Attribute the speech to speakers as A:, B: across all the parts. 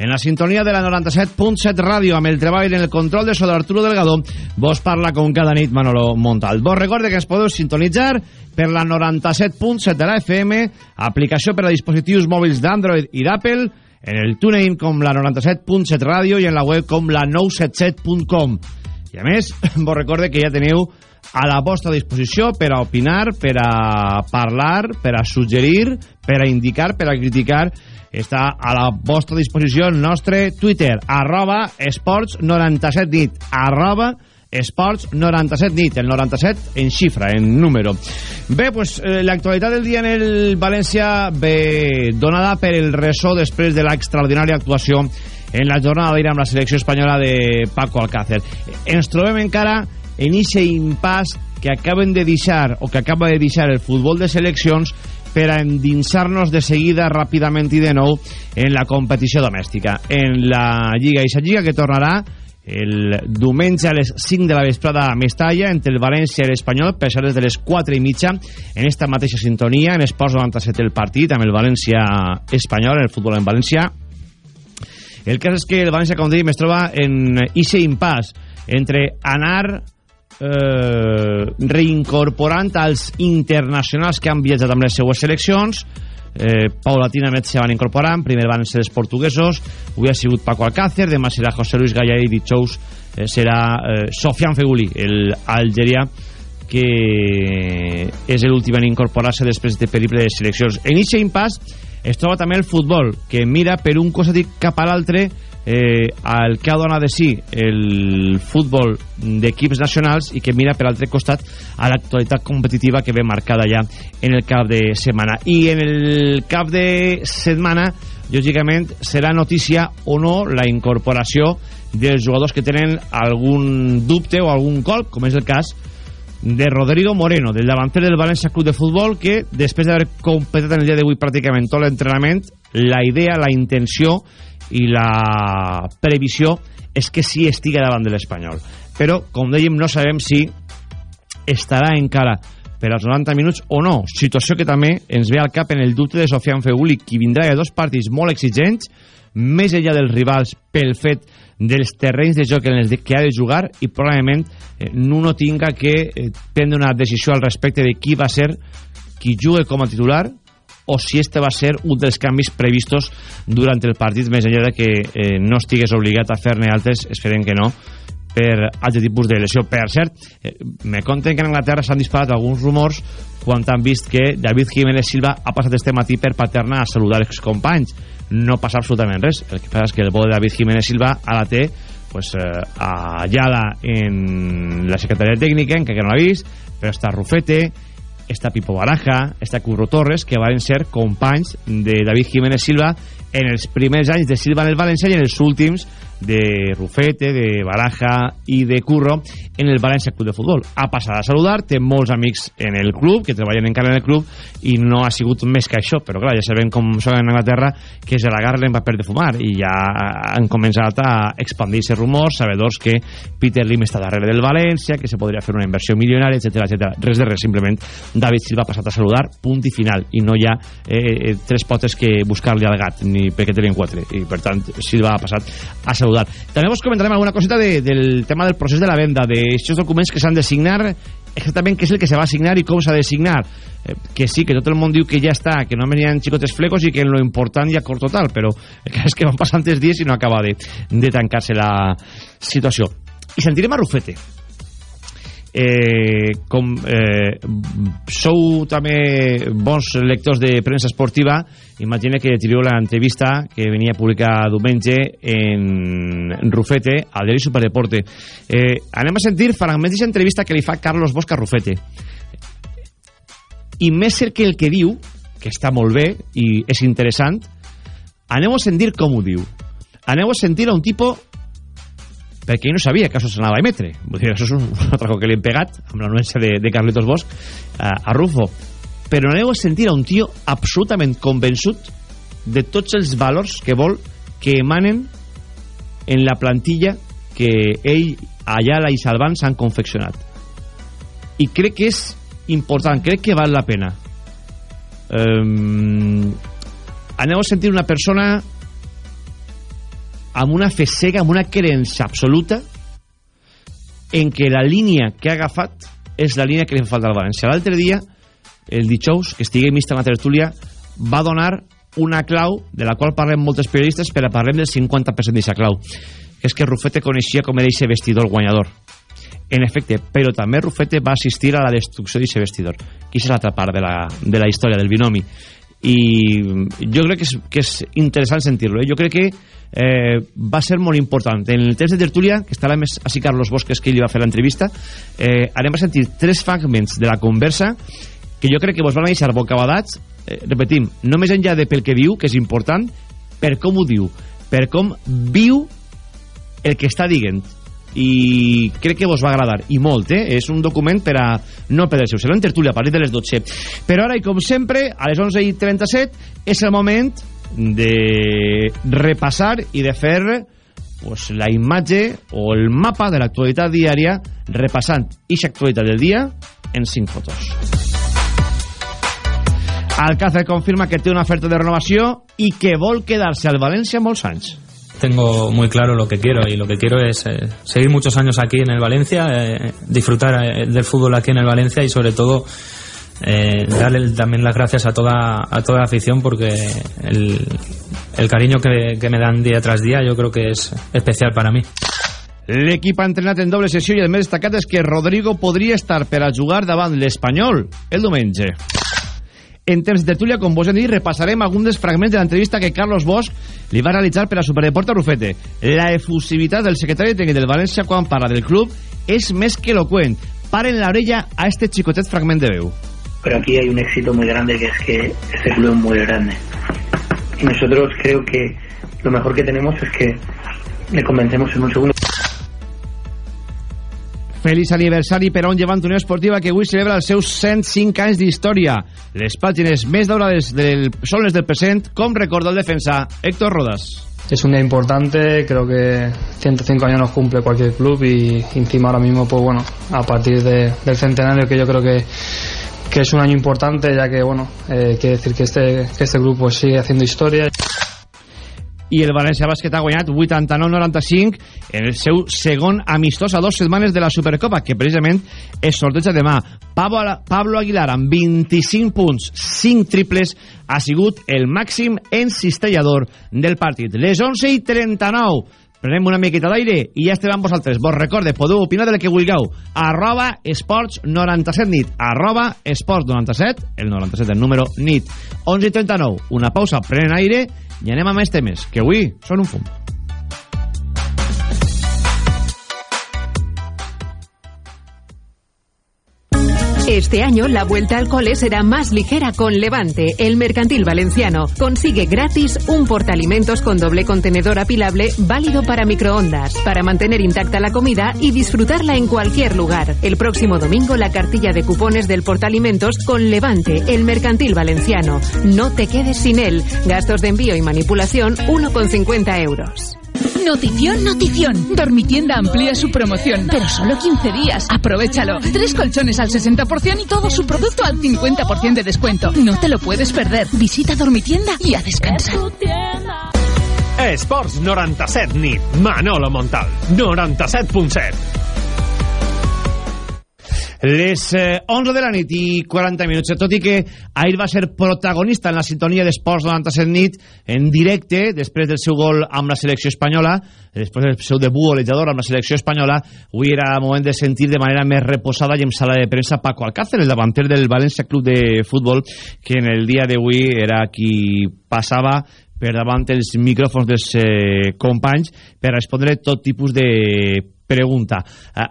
A: en la sintonia de la 97.7 ràdio, amb el treball en el control de so d'Arturo Delgado, vos parla com cada nit Manolo Montal. Vos recorde que ens podeu sintonitzar per la 97.7 de la FM, aplicació per a dispositius mòbils d'Android i d'Apple, en el TuneIn com la 97.7 ràdio i en la web com la 977.com. I a més, vos recorde que ja teniu a la vostra disposició per a opinar, per a parlar, per a suggerir, per a indicar, per a criticar. Està a la vostra disposició el nostre Twitter, arroba esports97nit, arroba esports97nit, el 97 en xifra, en número. Bé, pues, eh, l'actualitat del dia en el València ve donada per el ressò després de l'extraordinària actuació en la jornada d'ahir amb la selecció espanyola de Paco Alcácer. Ens trobem encara en ese impàs que acaben de deixar o que acaba de deixar el futbol de seleccions per a endinsar-nos de seguida ràpidament i de nou en la competició domèstica en la Lliga Ixa Lliga que tornarà el diumenge a les 5 de la vesprada a Mestalla entre el València i l'Espanyol per ser des de les 4 i mitja en esta mateixa sintonia en Esports 97 el partit amb el València Espanyol en el futbol en València el cas és que el València com dèiem es troba en ixe impàs entre anar eh, reincorporant als internacionals que han viatjat amb les seues seleccions. Eh, paulatinament se van incorporant. Primer van ser els portuguesos. Avui ha sigut Paco Alcácer, demà serà José Luis Gallà i dijous eh, serà eh, Sofian Feguli, el algerià que és l'últim en incorporar-se després de periple de seleccions. En aquest impàs es troba també el futbol, que mira per un costat cap a l'altre eh, al que ha donat de sí el futbol d'equips nacionals i que mira per altre costat a l'actualitat competitiva que ve marcada ja en el cap de setmana. I en el cap de setmana lògicament serà notícia o no la incorporació dels jugadors que tenen algun dubte o algun colp com és el cas de Rodrigo Moreno, del davanter del València Club de Futbol, que després d'haver completat en el dia d'avui pràcticament tot l'entrenament, la idea, la intenció i la previsió és que sí estigui davant de l'Espanyol. Però, com dèiem, no sabem si estarà encara per als 90 minuts o no. Situació que també ens ve al cap en el dubte de Sofian Feuli, qui vindrà de dos partits molt exigents, més enllà dels rivals pel fet dels terrenys de joc en els que ha de jugar i probablement eh, no tinga que eh, prendre una decisió al respecte de qui va ser qui jugue com a titular o si este va ser un dels canvis previstos durant el partit, més enllà que eh, no estigués obligat a fer-ne altres, esperem que no, per altre tipus de lesió. Per cert, eh, me conten que en Anglaterra s'han disparat alguns rumors quan han vist que David Jiménez Silva ha passat este matí per Paterna a saludar companys. No passa absolutament res. El que passa és que el bo de David Jiménez Silva ara té pues, eh, allà en la secretaria tècnica, en que no l'ha vist, però està Rufete, està Pipo Baraja, està Curro Torres, que van ser companys de David Jiménez Silva en els primers anys de Silva en el València i en els últims de Rufete, de Baraja i de Curro en el València Club de Futbol. Ha passat a saludar, té molts amics en el club, que treballen encara en el club, i no ha sigut més que això, però clar, ja sabem com són en Anglaterra, que és agarrar paper de fumar, i ja han començat a expandir-se rumors, sabedors que Peter Lim està darrere del València, que se podria fer una inversió milionària, etc etc. Res de res, simplement David Silva ha passat a saludar, punt i final, i no hi ha eh, tres potes que buscar-li al gat, ni perquè tenen quatre, i per tant Silva ha passat a saludar saludar. També vos comentarem alguna coseta de, del tema del procés de la venda, d'aquests documents que s'han de signar, exactament què és el que se va signar i com s'ha de signar. Eh, que sí, que tot el món diu que ja està, que no venien xicotes flecos i que lo important ja cort total, però és que van passant els dies i no acaba de, de tancar-se la situació. I sentirem a Rufete eh, com eh, sou també bons lectors de premsa esportiva. Imagina que tireu l'entrevista que venia a publicar diumenge en Rufete al diari Superdeporte. Eh, anem a sentir fragments d'aquesta entrevista que li fa Carlos Bosca Rufete. I més cert que el que diu que està molt bé i és interessant aneu a sentir com ho diu. Aneu a sentir a un tipus perquè ell no sabia que això s'anava a emetre. Vull dir, això és un, un altre que li hem pegat amb l'anuència de, de Carlitos Bosch a, a Rufo. Però aneu a sentir a un tio absolutament convençut de tots els valors que vol que emanen en la plantilla que ell, Ayala i Salvan s'han confeccionat. I crec que és important crec que val la pena. Um, aneu a sentir una persona amb una fe cega, amb una creença absoluta en que la línia que ha agafat és la línia que li fa falta al València. L'altre dia, el dijous, que estigué mixta en la tertúlia, va donar una clau de la qual parlem moltes periodistes per a parlem del 50% d'aquesta clau que és que Rufete coneixia com era aquest vestidor guanyador en efecte, però també Rufete va assistir a la destrucció d'aquest vestidor que és l'altra part de la, de la història del binomi i jo crec que és, que és interessant sentir-lo eh? jo crec que eh, va ser molt important en el temps de tertúlia, que estarà més així Carlos Bosques que ell va fer l'entrevista eh, anem a sentir tres fragments de la conversa que jo crec que vos van deixar bocabadats eh, repetim, no més enllà de pel que diu que és important, per com ho diu per com viu el que està dient i crec que vos va agradar i molt, eh? és un document per a no perdre-se serà en tertúlia a partir de les 12 però ara i com sempre a les 11 i 37 és el moment de repassar i de fer pues, la imatge o el mapa de l'actualitat diària repassant aquesta actualitat del dia en 5 fotos. Alcácer confirma que té una oferta de renovació i que vol quedar-se al València molts anys
B: tengo muy claro lo que quiero y lo que quiero es eh, seguir muchos años aquí en el Valencia, eh, disfrutar eh, del fútbol aquí en el Valencia y sobre todo darle también las gracias a toda, a toda la afición porque el, el cariño que, que me dan día tras día yo creo que es especial para mí.
A: L'equip ha entrenat en doble sessió i el més destacat és que Rodrigo podria estar per a jugar davant l'Espanyol el diumenge. En temps de tertúlia, com vos hem dit, repassarem alguns dels fragments de l'entrevista que Carlos Bosch li va realitzar per a Superdeport a Rufete. La efusivitat del secretari tècnic del València quan parla del club és més que elocuent. Paren l'orella a este xicotet fragment de veu.
C: Pero aquí hay un éxito muy grande que es que este club es muy grande. Y nosotros creo que lo mejor que tenemos es que le convencemos en un segundo.
A: Feliç aniversari per a un llevant Unió Esportiva que avui celebra els seus 105 anys d'història. Les pàgines més daurades del, són les del present, com recorda el defensa Héctor Rodas.
D: Es un día importante, creo que 105 años nos cumple cualquier club y encima ahora mismo, pues bueno, a partir de, del centenario que yo creo que, que es un año importante, ya que bueno, eh, quiere decir que este, que este grupo sigue haciendo historia.
A: I el València Bàsquet ha guanyat 89-95 en el seu segon amistós a dues setmanes de la Supercopa, que precisament es sorteja demà. Pablo, Aguilar, amb 25 punts, 5 triples, ha sigut el màxim encistellador del partit. Les 11 i 39 prenem una miqueta d'aire i ja estem amb vosaltres. Vos recorde, podeu opinar del que vulgueu. Arroba esports 97 nit. Arroba esports 97, el 97, el número nit. 11 i 39, una pausa, prenen aire i anem a més temes, que avui són un fum.
E: Este año la vuelta al cole será más ligera con Levante, el mercantil valenciano. Consigue gratis un portaalimentos con doble contenedor apilable válido para microondas, para mantener intacta la comida y disfrutarla en cualquier lugar. El próximo domingo la cartilla de cupones del portaalimentos con Levante, el mercantil valenciano. No te quedes sin él. Gastos de envío y manipulación 1,50 euros.
F: Notición, notición. Dormitienda amplía su promoción, pero solo 15 días. Aprovechalo. Tres colchones al 60% y todo su producto al 50% de descuento. No te lo puedes perder. Visita Dormitienda y a descansar.
G: Esports 97 nit. Manolo Montal. 97.7.
A: Les eh, 11 de la nit i 40 minuts, tot i que ahir va ser protagonista en la sintonia d'Esports 97 nit en directe, després del seu gol amb la selecció espanyola, després del seu debut golejador amb la selecció espanyola, avui era moment de sentir de manera més reposada i en sala de premsa Paco Alcácer, el davanter del València Club de Futbol, que en el dia d'avui era qui passava per davant els micròfons dels eh, companys per respondre tot tipus de pregunta. Eh,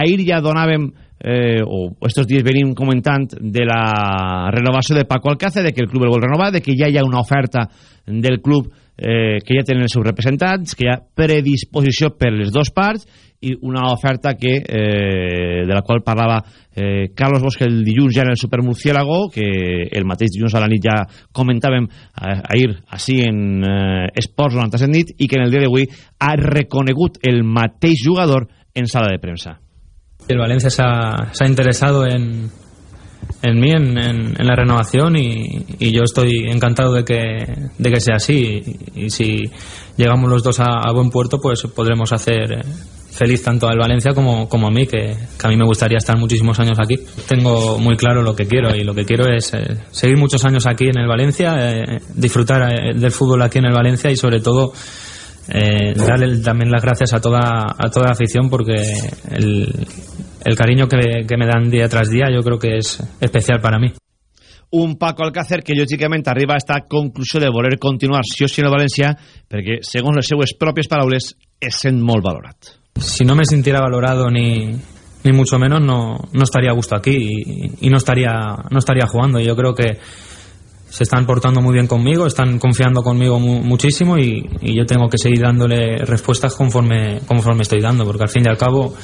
A: ahir ja donàvem eh, o estos dies venim comentant de la renovació de Paco Alcácer, de que el club el vol renovar, de que ja hi ha una oferta del club eh, que ja tenen els seus representants, que hi ha predisposició per les dues parts i una oferta que, eh, de la qual parlava eh, Carlos Bosch el dilluns ja en el Supermurciélago, que el mateix dilluns a la nit ja comentàvem eh, ahir així en eh, Esports 97 nit i que en el dia d'avui ha reconegut el mateix jugador en sala de premsa.
B: El Valencia se ha, interesado en, en mí, en, en, la renovación y, yo estoy encantado de que, de que sea así. Y, si llegamos los dos a, buen puerto pues podremos hacer feliz tanto al Valencia como, como a mí que, que, a mí me gustaría estar muchísimos años aquí. Tengo muy claro lo que quiero y lo que quiero es eh, seguir muchos años aquí en el Valencia eh, disfrutar eh, del fútbol aquí en el Valencia y sobre todo eh, darle también las gracias a toda, a toda la afición porque el, el cariño que, que me dan día tras día yo creo que es especial para mí.
A: un Paco Alcácer que lògicament arriba a esta conclusió de voler continuar sí o sí en el València perquè segons les seues pròpies paraules és sent molt valorat
B: si no me sintiera valorado ni, ni mucho menos no, no estaría a gusto aquí y, y no estaría no estaría jugando yo creo que se están portando muy bien conmigo, están confiando conmigo mu muchísimo y, y, yo tengo que seguir dándole respuestas conforme, conforme estoy dando, porque al fin y al cabo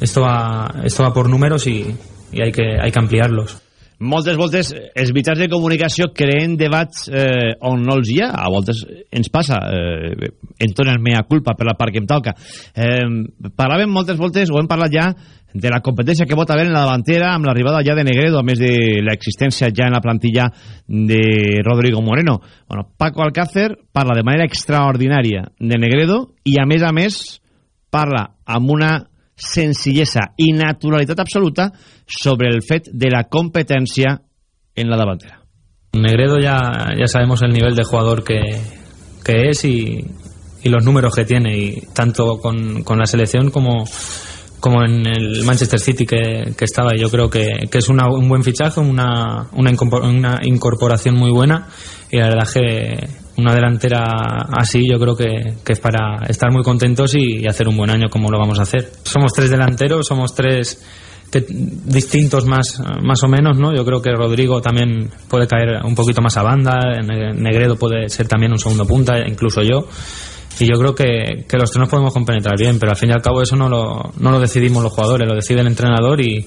B: esto va, esto va por números y, y hay, que, hay que ampliarlos.
A: Moltes voltes els mitjans de comunicació creen debats eh, on no els hi ha. A voltes ens passa, eh, entorn el mea culpa per la part que em toca. Eh, parlàvem moltes voltes, o hem parlat ja, de la competència que pot haver en la davantera amb l'arribada ja de Negredo, a més de l'existència ja en la plantilla de Rodrigo Moreno. Bueno, Paco Alcácer parla de manera extraordinària de Negredo i, a més a més, parla amb una senzillesa i naturalitat absoluta sobre el fet de la competència en la davantera.
B: Negredo ya, ya sabemos el nivel de jugador que, que es y, y los números que tiene, y tanto con, con la selección como como en el Manchester City que, que estaba. Yo creo que, que es una, un buen fichaje, una, una, una incorporación muy buena y la verdad que una delantera así yo creo que, que es para estar muy contentos y, y, hacer un buen año como lo vamos a hacer. Somos tres delanteros, somos tres que, distintos más, más o menos, ¿no? Yo creo que Rodrigo también puede caer un poquito más a banda, Negredo puede ser también un segundo punta, incluso yo y yo creo que, que, los tres nos podemos compenetrar bien, pero al fin y al cabo eso no lo, no lo decidimos los jugadores, lo decide el entrenador y,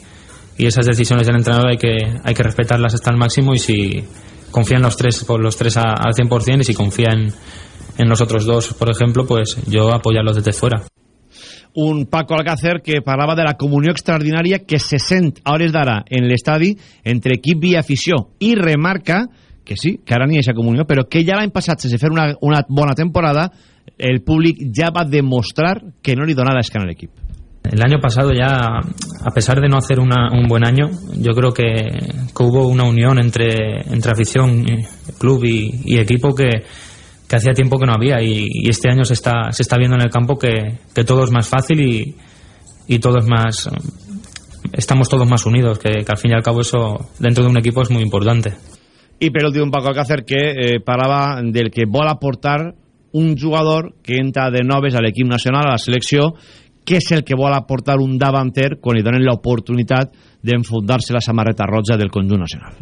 B: y esas decisiones del entrenador hay que, hay que respetarlas hasta el máximo y si confían los tres, por los tres al 100% y si confían en los otros dos, por ejemplo, pues yo apoyarlos desde fuera.
A: un Paco Alcácer que parlava de la comunió extraordinària que se sent a hores d'ara en l'estadi entre equip i afició i remarca que sí, que ara n'hi ha aquesta comunió però que ja l'any passat sense fer una, una bona temporada el públic ya va a demostrar que no le donaba la escala al equipo.
B: El año pasado ya, a pesar de no hacer una, un buen año, yo creo que, que, hubo una unión entre, entre afición, club y, y equipo que, que, hacía tiempo que no había y, y, este año se está, se está viendo en el campo que, que todo es más fácil y, y todo es más... Estamos todos más unidos, que, que, al fin y al cabo eso dentro de un equipo es muy importante.
A: Y per últim, Paco Alcácer, que eh, parlava del que vol aportar un jugador que entra de noves a l'equip nacional, a la selecció, que és el que vol aportar un davanter quan li donen l'oportunitat d'enfundar-se la samarreta roja del conjunt nacional.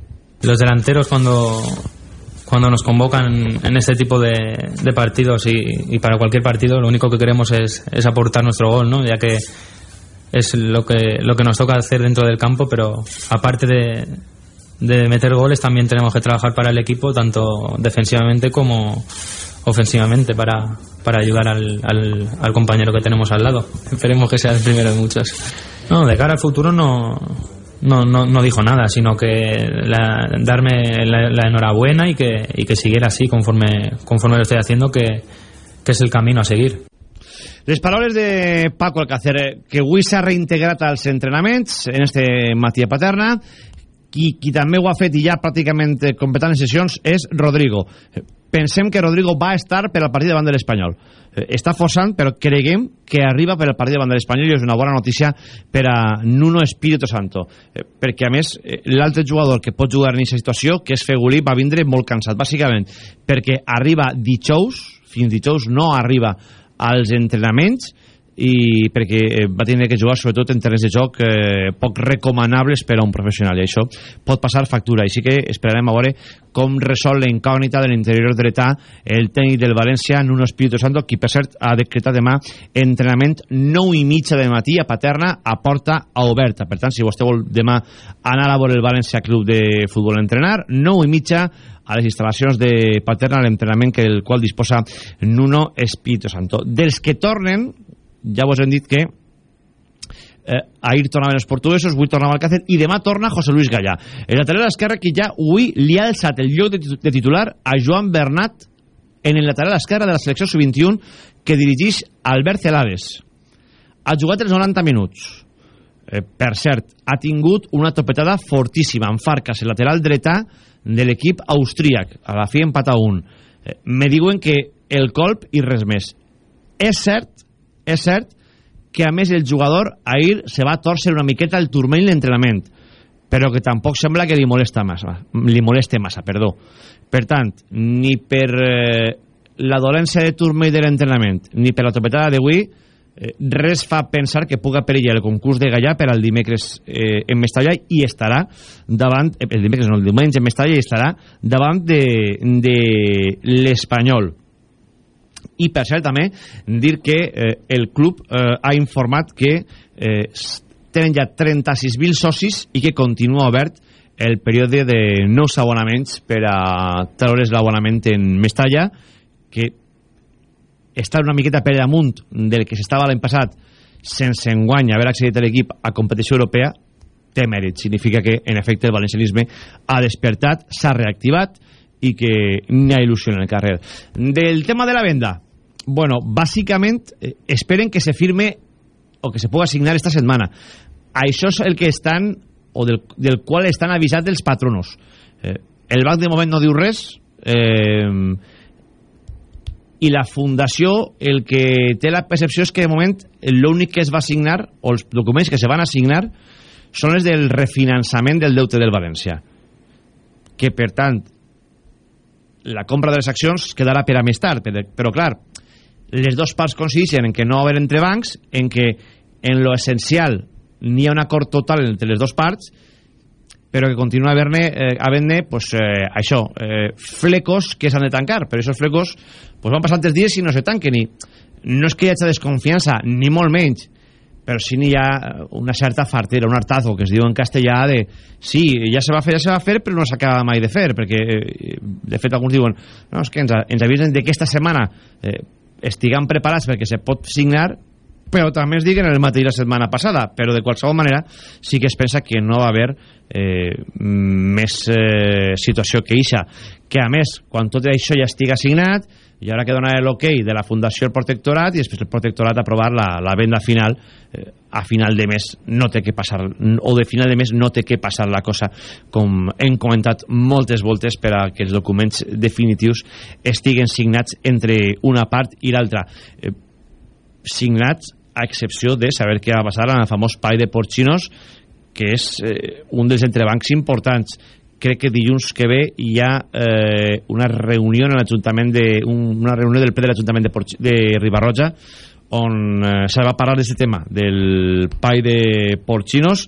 B: Los delanteros cuando cuando nos convocan en este tipo de, partidos y, para cualquier partido lo único que queremos es, es aportar nuestro gol, ¿no? ya que es lo que, lo que nos toca hacer dentro del campo, pero aparte de, de meter goles también tenemos que trabajar para el equipo, tanto defensivamente como, ofensivamente para, para ayudar al, al, al, compañero que tenemos al lado. Esperemos que sea el primero de muchos. No, de cara al futuro no, no, no, no dijo nada, sino que la, darme la, enhorabuena y que, y que siguiera así conforme, conforme lo estoy haciendo, que, que és el camino a seguir.
A: Les paraules de Paco Alcácer, que avui s'ha reintegrat als entrenaments en este matí Paterna, qui, qui també ho ha fet i ja pràcticament competent en sessions és Rodrigo pensem que Rodrigo va estar per al partit davant de l'Espanyol. Eh, està forçant, però creguem que arriba per al partit davant de l'Espanyol i és una bona notícia per a Nuno Espíritu Santo. Eh, perquè, a més, eh, l'altre jugador que pot jugar en aquesta situació, que és Fegulí, va vindre molt cansat, bàsicament perquè arriba dijous, fins dijous no arriba als entrenaments i perquè eh, va tenir que jugar sobretot en terrenys de joc eh, poc recomanables per a un professional i això pot passar factura. I sí que esperarem a veure com resol la incògnita de l'interior dretà el tècnic del València Nuno Espíritu Santo qui per cert ha decretat demà entrenament 9 i mitja de matí a Paterna a porta oberta. Per tant si vostè vol demà anar a veure el València Club de Futbol a entrenar 9 i mitja a les instal·lacions de Paterna l'entrenament que el qual disposa Nuno Espíritu Santo. Dels que tornen ja vos hem dit que eh, ahir tornaven els portuguesos, avui tornava Alcácer i demà torna José Luis Gallà. El lateral esquerre que ja avui li ha alçat el lloc de, titular a Joan Bernat en el lateral esquerre de la selecció sub-21 que dirigeix Albert Celades. Ha jugat els 90 minuts. Eh, per cert, ha tingut una topetada fortíssima en Farcas, el lateral dretà de l'equip austríac. A la fi empata un. Eh, me diuen que el colp i res més. És cert és cert que a més el jugador ahir se va torcer una miqueta el turmell l'entrenament però que tampoc sembla que li molesta massa li moleste massa, perdó. Per tant, ni per eh, la dolència de turmell de l'entrenament ni per la topetada d'avui eh, res fa pensar que puga perillar el concurs de Gallà per al dimecres eh, en Mestalla i estarà davant, el dimecres no, el diumenge en Mestalla i estarà davant de, de l'Espanyol i per cert també dir que eh, el club eh, ha informat que eh, tenen ja 36.000 socis i que continua obert el període de nous abonaments per a treure's l'abonament en Mestalla que està una miqueta per damunt del que s'estava l'any passat sense enguany haver accedit a l'equip a competició europea té mèrit, significa que en efecte el valencianisme ha despertat, s'ha reactivat i que n'hi ha il·lusió en el carrer. Del tema de la venda, bueno, bàsicament eh, esperen que se firme o que se puga signar esta setmana. Això és el que estan o del, del qual estan avisats els patronos. Eh, el banc de moment no diu res eh, i la fundació el que té la percepció és que de moment l'únic que es va signar o els documents que se van assignar són els del refinançament del deute del València que per tant la compra de les accions quedarà per a més tard però, però clar, les dues parts coincideixen en que no haver entre bancs, en que en lo essencial n'hi ha un acord total entre les dues parts, però que continua havent-ne eh, pues, eh, això, eh, flecos que s'han de tancar, però aquests flecos pues, van passar els dies i no se tanquen. I no és que hi hagi desconfiança, ni molt menys però sí n'hi ha una certa fartera, un hartazo que es diu en castellà de sí, ja se va fer, ja se va fer però no s'acaba mai de fer perquè eh, de fet alguns diuen no, és que ens, ens avisen de que esta setmana eh, estiguem preparats perquè se pot signar però també es diguen el mateix la setmana passada però de qualsevol manera sí que es pensa que no va haver eh, més eh, situació que ixa que a més, quan tot això ja estiga signat i ara que dona l'ok de la Fundació el Protectorat i després el Protectorat aprovar la, la venda final eh, a final de mes no té que passar o de final de mes no té que passar la cosa com hem comentat moltes voltes per a que els documents definitius estiguen signats entre una part i l'altra. Eh, signats a excepció de saber què va passar en el famós pai de Porcinos que és eh, un dels entrebancs importants. Crec que dilluns que ve hi ha eh, una reunió en l'Ajuntament de un, una reunió del ple de l'Ajuntament de, de Ribarroja on eh, se va parlar d'aquest tema del pai de Porcinos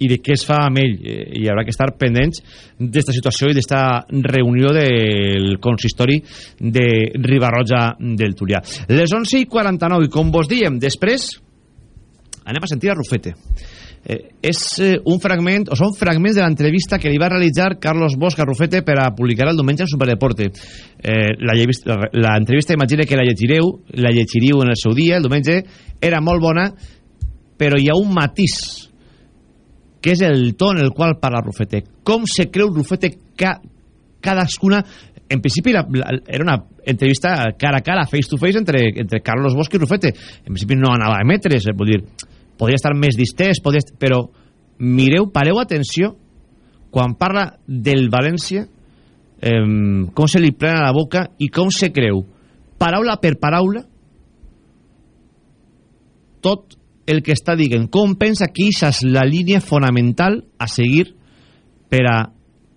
A: i de què es fa amb ell. Eh, i haurà que estar pendents d'esta situació i d'esta reunió del consistori de Ribarroja del Turià. Les 11 i 49 i com vos diem després anem a sentir a Rufete. Eh, és eh, un fragment, o són fragments de l'entrevista que li va realitzar Carlos Bosch a Rufete per a publicar el diumenge en Superdeporte. Eh, L'entrevista, imagine que la llegireu, la llegiríeu en el seu dia, el diumenge, era molt bona, però hi ha un matís, que és el to en el qual parla Rufete. Com se creu Rufete ca, cadascuna? En principi la, la, era una entrevista cara a cara, face to face entre, entre Carlos Bosch i Rufete. En principi no anava a emetre's, vull dir podria estar més distès, podria estar... però mireu, pareu atenció quan parla del València eh, com se li plena la boca i com se creu. Paraula per paraula tot el que està dient com pensa que és la línia fonamental a seguir per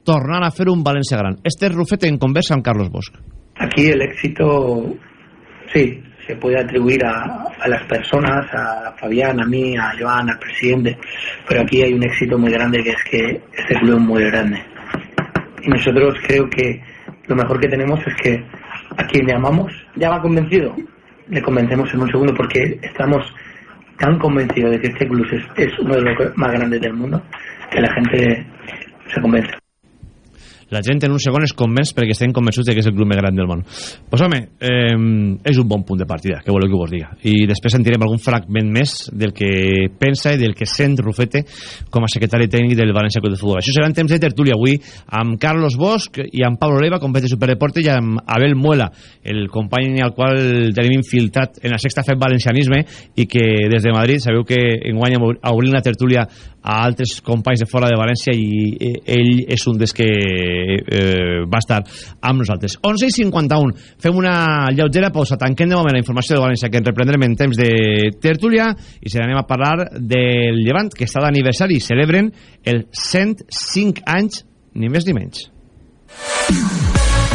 A: tornar a fer un València gran este és Rufete en conversa amb Carlos Bosch
C: aquí el éxito sí, se puede atribuir a, a, las personas, a Fabián, a mí, a Joan, al presidente, pero aquí hay un éxito muy grande que es que este club es muy grande. Y nosotros creo que lo mejor que tenemos es que a quien llamamos ya va convencido, le convencemos en un segundo porque estamos tan convencidos de que este club es, es uno de los más grandes del mundo que la gente se convence.
A: La gent en un segon es convenç perquè estem convençuts de que és el club més gran del món. Pues home, eh, és un bon punt de partida, que voleu que vos diga. I després sentirem algun fragment més del que pensa i del que sent Rufete com a secretari tècnic del València Club de Futbol. Això serà en temps de tertúlia avui amb Carlos Bosch i amb Pablo Leiva, compet de Superdeporte, i amb Abel Muela, el company al qual tenim infiltrat en la sexta fet valencianisme i que des de Madrid sabeu que enguany obrim la tertúlia a altres companys de fora de València i ell és un dels que eh, va estar amb nosaltres. 11 i 51 fem una lleugera pausa. Tanquem de moment la informació de València que ens reprendrem en temps de tertúlia i se n'anem a parlar del Llevant que està d'aniversari. Celebren el 105 anys ni més ni menys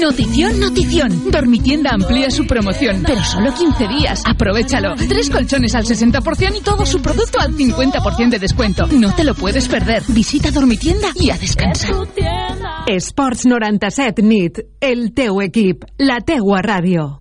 F: Notición, notición. Dormitienda amplía su promoción, pero solo 15 días. Aprovechalo. Tres colchones al 60% y todo su producto al 50% de descuento. No te lo puedes perder. Visita Dormitienda y a descansar.
E: Esports 97 NIT. El teu equip. La teua ràdio.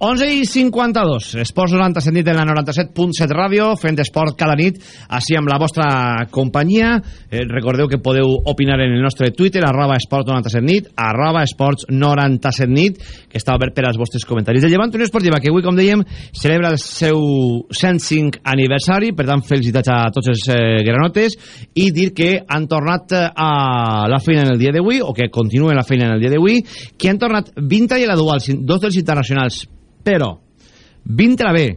A: 11 i 52, Esports 97 nit en la 97.7 ràdio, fent esport cada nit, així amb la vostra companyia. Eh, recordeu que podeu opinar en el nostre Twitter, arroba esports 97 nit, arroba esports 97 nit, que està obert per als vostres comentaris. El Llevant Unió Esportiva, que avui, com dèiem, celebra el seu 105 aniversari, per tant, felicitats a tots els eh, granotes, i dir que han tornat a la feina en el dia d'avui, o que continuen la feina en el dia d'avui, que han tornat 20 i la dual, dos dels internacionals però 20 la B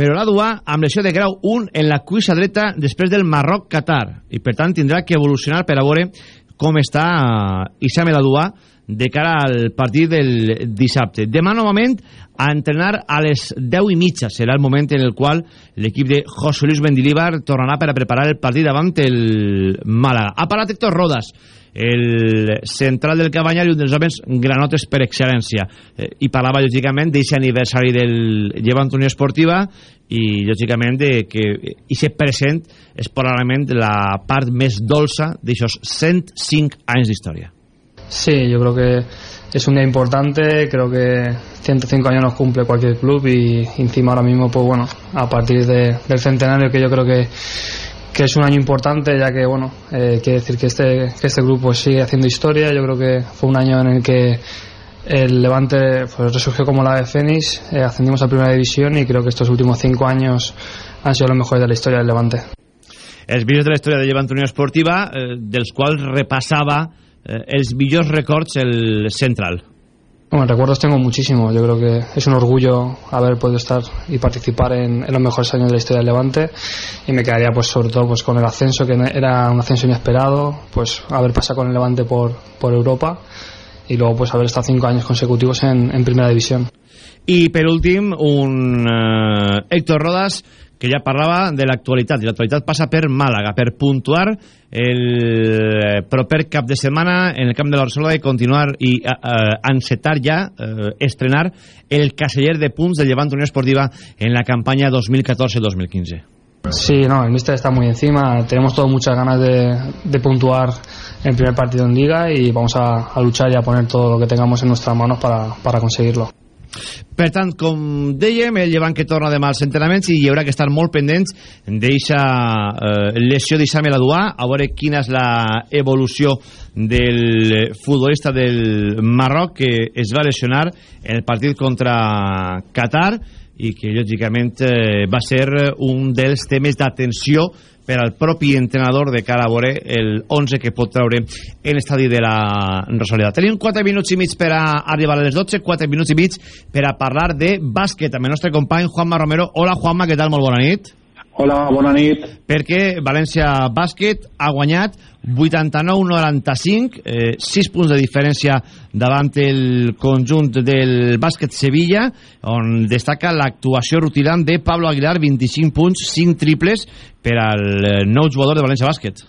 A: però la Duà amb lesió de grau 1 en la cuixa dreta després del Marroc-Qatar. I per tant tindrà que evolucionar per a veure com està Isame la Duà de cara al partit del dissabte. Demà novament a entrenar a les 10 i mitja. Serà el moment en el qual l'equip de José Luis Mendilibar tornarà per a preparar el partit davant el Màlaga. Ha parlat Héctor Rodas el central del Cabanyar i un dels homes granotes per excel·lència eh, i parlava lògicament d'aquest aniversari del Llevant Unió Esportiva i lògicament de que i ser present és probablement la part més dolça d'aixòs 105 anys d'història
D: Sí, yo creo que es un día importante, creo que 105 años nos cumple cualquier club y encima ahora mismo, pues bueno, a partir de, del centenario que yo creo que que es un año importante ya que bueno eh, quiere decir que este que este grupo sigue haciendo historia. Yo creo que fue un año en el que el Levante pues, resurgió como la de Fénix eh, ascendimos a primera división y creo que estos últimos cinco años han sido los mejores de la historia del Levante.
A: Els vídeos de la història de Levante Unió Esportiva eh, dels quals eh, els millors records el central
D: Bueno, recuerdos tengo muchísimo. Yo creo que es un orgullo haber podido estar y participar en, en, los mejores años de la historia del Levante y me quedaría pues sobre todo pues con el ascenso que era un ascenso inesperado, pues haber pasado con el Levante por, por Europa y luego pues haber estado cinco años consecutivos en, en primera división.
A: Y per últim, un uh, Héctor Rodas que ja parlava de l'actualitat, i l'actualitat passa per Màlaga, per puntuar el proper cap de setmana en el camp de la Barcelona i continuar uh, uh, encetar ja, uh, estrenar el caseller de punts de Llevant Unió Esportiva en la campanya 2014-2015.
D: Sí, no, el míster está muy encima. Tenemos todos muchas ganas de, de puntuar el primer partido en Liga y vamos a, a, luchar y a poner todo lo que tengamos en nuestras manos para, para conseguirlo.
A: Per tant, com dèiem, el llevant que torna demà als entrenaments i hi haurà que estar molt pendents d'eixa eh, lesió d'Issam Eladuà, a veure quina és la evolució del futbolista del Marroc que es va lesionar en el partit contra Qatar i que lògicament eh, va ser un dels temes d'atenció per al propi entrenador de cara a veure el 11 que pot treure en l'estadi de la Rosaleda. Tenim 4 minuts i mig per a arribar a les 12, 4 minuts i mig per a parlar de bàsquet amb el nostre company Juanma Romero. Hola Juanma, què tal? Molt bona nit.
H: Hola, bona nit.
A: Perquè València Bàsquet ha guanyat 89-95, eh, 6 punts de diferència davant el conjunt del bàsquet Sevilla, on destaca l'actuació rutinant de Pablo Aguilar, 25 punts, 5 triples per al eh, nou jugador de València Bàsquet.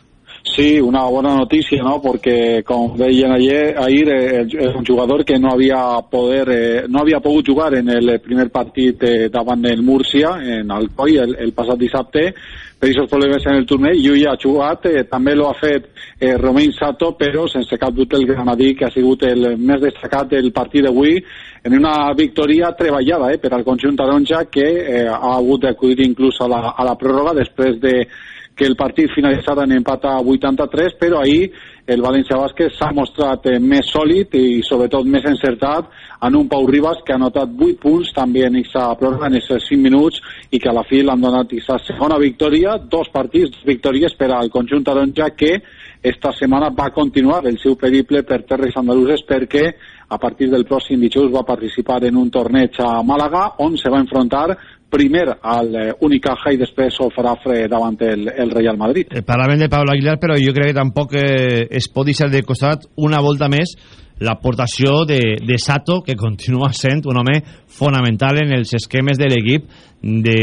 H: Sí, una buena noticia, ¿no? Porque como veían ayer, ayer eh, es un jugador que no había poder, eh, no había podido jugar en el primer partido de davant del Murcia, en Alcoy, el, el passat dissabte, per aquests problemes en el torneig, i avui ha jugat, eh, també lo ha fet eh, Romain Sato, però sense cap dubte el granadí que ha sigut el més destacat del partit d'avui, en una victòria treballada eh, per al conjunt taronja que eh, ha hagut d'acudir inclús a la, a la pròrroga després de que el partit finalitzara en empat a 83, però ahir el València Bàsquet s'ha mostrat eh, més sòlid i sobretot més encertat en un Pau Ribas que ha anotat 8 punts també en aquesta pròrroga en aquests 5 minuts i que a la fi l'han donat aquesta segona victòria, dos partits, dos victòries per al conjunt taronja que esta setmana va continuar el seu periple per terres andaluses perquè a partir del pròxim dijous va participar en un torneig a Màlaga on se va enfrontar primer al eh, Unicaja i després ho farà davant el, el Real Madrid.
A: Eh, Parlament de Pablo Aguilar, però jo crec que tampoc eh, es pot deixar de costat una volta més l'aportació de, de Sato, que continua sent un home fonamental en els esquemes de l'equip de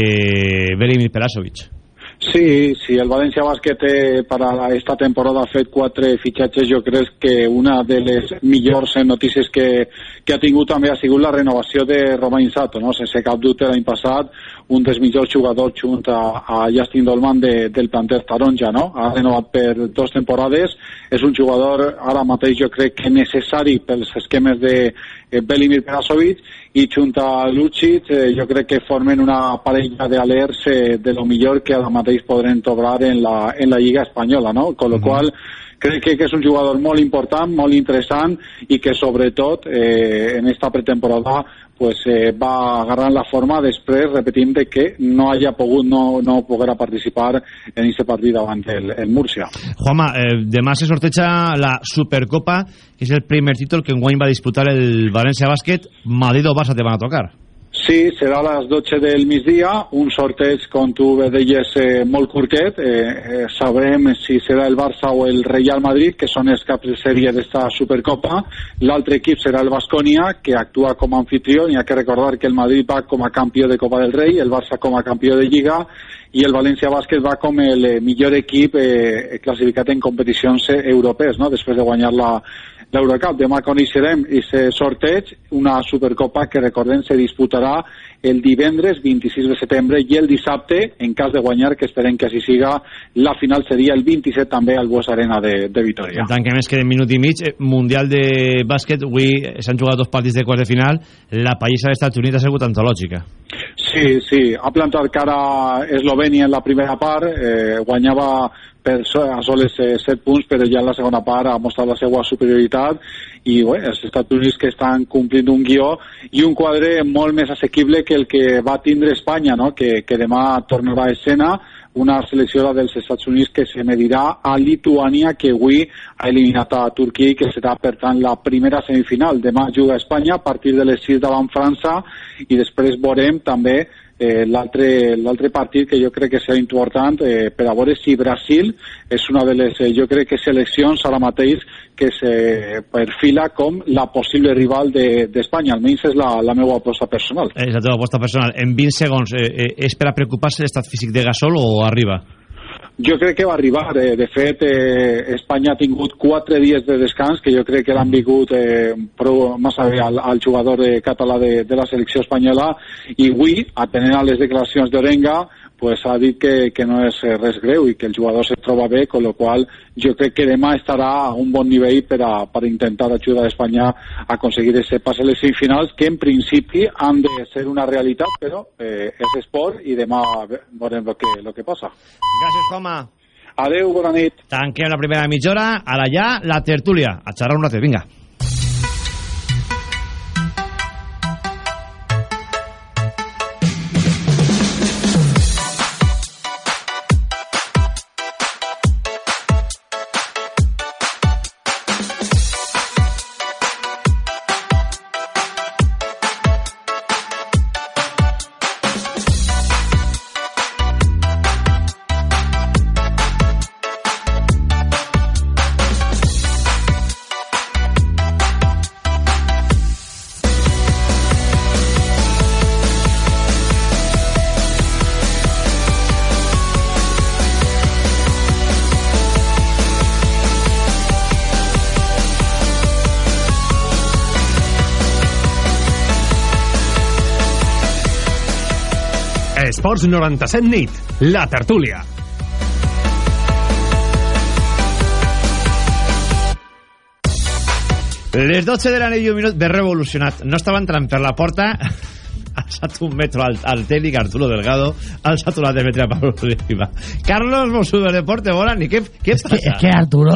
A: Velimir Perasovic.
H: Sí, sí, el València Bàsquet eh, para esta temporada ha fet quatre fitxatges. Jo crec que una de les millors eh, notícies que, que ha tingut també ha sigut la renovació de Romain Sato, no? sense cap dubte l'any passat, un dels millors jugadors junt a, a Justin Dolman de, del planter taronja, no? Ha renovat per dos temporades, és un jugador ara mateix jo crec que necessari pels esquemes de eh, Belimir Perasovic i junt a Lucic eh, jo crec que formen una parella d'alers eh, de lo millor que ara mateix podrem trobar en la, en la Lliga Espanyola, no? Con lo uh -huh. qual crec que, que és un jugador molt important, molt interessant i que sobretot eh, en esta pretemporada pues, eh, va agarrant la forma després repetint de que no haya pogut no, no poder participar en aquest partit davant el, el Múrcia.
A: Juanma, eh, demà se sorteja la Supercopa, que és el primer títol que enguany va disputar el València Bàsquet. Madrid o Barça te van a tocar.
H: Sí, serà a les 12 del migdia, un sorteig, com tu bé deies, eh, molt curtet. Eh, eh, sabrem si serà el Barça o el Real Madrid, que són els caps de sèrie d'esta Supercopa. L'altre equip serà el Basconia, que actua com a anfitrió. N'hi ha que recordar que el Madrid va com a campió de Copa del Rei, el Barça com a campió de Lliga i el València Bàsquet va com el eh, millor equip eh, classificat en competicions eh, europees, no? després de guanyar la, l'Eurocup. Demà coneixerem aquest sorteig, una Supercopa que recordem se disputarà el divendres 26 de setembre i el dissabte, en cas de guanyar, que esperem que així siga, la final seria el 27 també al Bues Arena de, de Vitoria.
A: Tant que més que en minut i mig, eh, Mundial de bàsquet, avui s'han jugat dos partits de quart de final, la païssa dels Estats Units ha sigut antològica.
H: Sí, sí, ha plantat cara a en la primera part, eh, guanyava per a soles eh, 7 punts, però ja en la segona part ha mostrat la seva superioritat i bé, els Estats Units que estan complint un guió i un quadre molt més assequible que el que va tindre Espanya, no? que, que demà tornarà a escena una selecció dels Estats Units que se medirà a Lituània que avui ha eliminat a Turquia i que serà per tant la primera semifinal. Demà juga a Espanya a partir de les 6 davant França i després veurem també eh, l'altre partit que jo crec que serà important eh, per a veure si Brasil és una de les, eh, jo crec que seleccions ara mateix que se perfila com la possible rival d'Espanya, de, almenys és la, la meva aposta personal.
A: És la teva aposta personal. En 20 segons, eh, eh, és per a preocupar-se l'estat físic de Gasol o arriba?
H: Jo crec que va arribar. Eh, de fet, eh, Espanya ha tingut quatre dies de descans que jo crec que l'han vingut eh, prou massa bé al, al jugador eh, català de, de la selecció espanyola i avui, atenent a les declaracions d'Orenga, pues ha dit que, que no és res greu i que el jugador se troba bé, con lo qual jo crec que demà estarà a un bon nivell per, a, per intentar ajudar a Espanya a aconseguir ese pas a les semifinals que en principi han de ser una realitat, però eh, és esport i demà veurem lo que, lo que passa.
A: Gràcies, Joma.
H: Adeu, bona nit.
A: Tanquem la primera mitja hora, ara ja la tertúlia. A xerrar un ratet, vinga.
G: Esports 97 nit, la tertúlia.
A: Les 12 de la nit i un minut de revolucionat. No estava entrant per la porta ha alçat un metro al, al tècnic Arturo Delgado ha alçat un altre metre a Pablo Oliva Carlos Mosu de Deporte, bona nit què, què
I: Es que,
A: passa?
I: es que Arturo.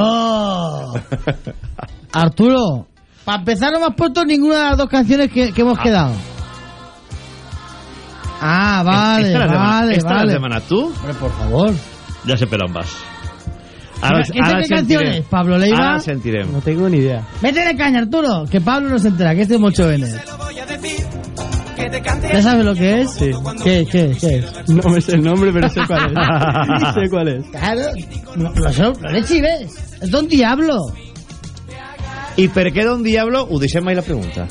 I: Arturo, para empezar no me has puesto ninguna de las dos canciones que, que hemos quedado. Ah, vale,
A: esta demanat-
I: vale,
A: esta
I: vale.
A: demanat tu?
I: Hombre, por favor.
A: ja sé per on vas
I: ¿Esta qué canción es? ¿Pablo Leiva?
A: ara sentirem
J: No tengo ni idea.
I: Métele caña, Arturo, que Pablo no se entera, que este es mucho Benet. ¿Ya sabes lo que es?
J: Sí.
I: ¿Qué, qué, qué es?
J: No me sé el nombre, pero sé cuál es. sé cuál es.
I: Claro, no, no, no, no le chives. Es Don Diablo.
A: i per què Don Diablo? ho deixem mai la pregunta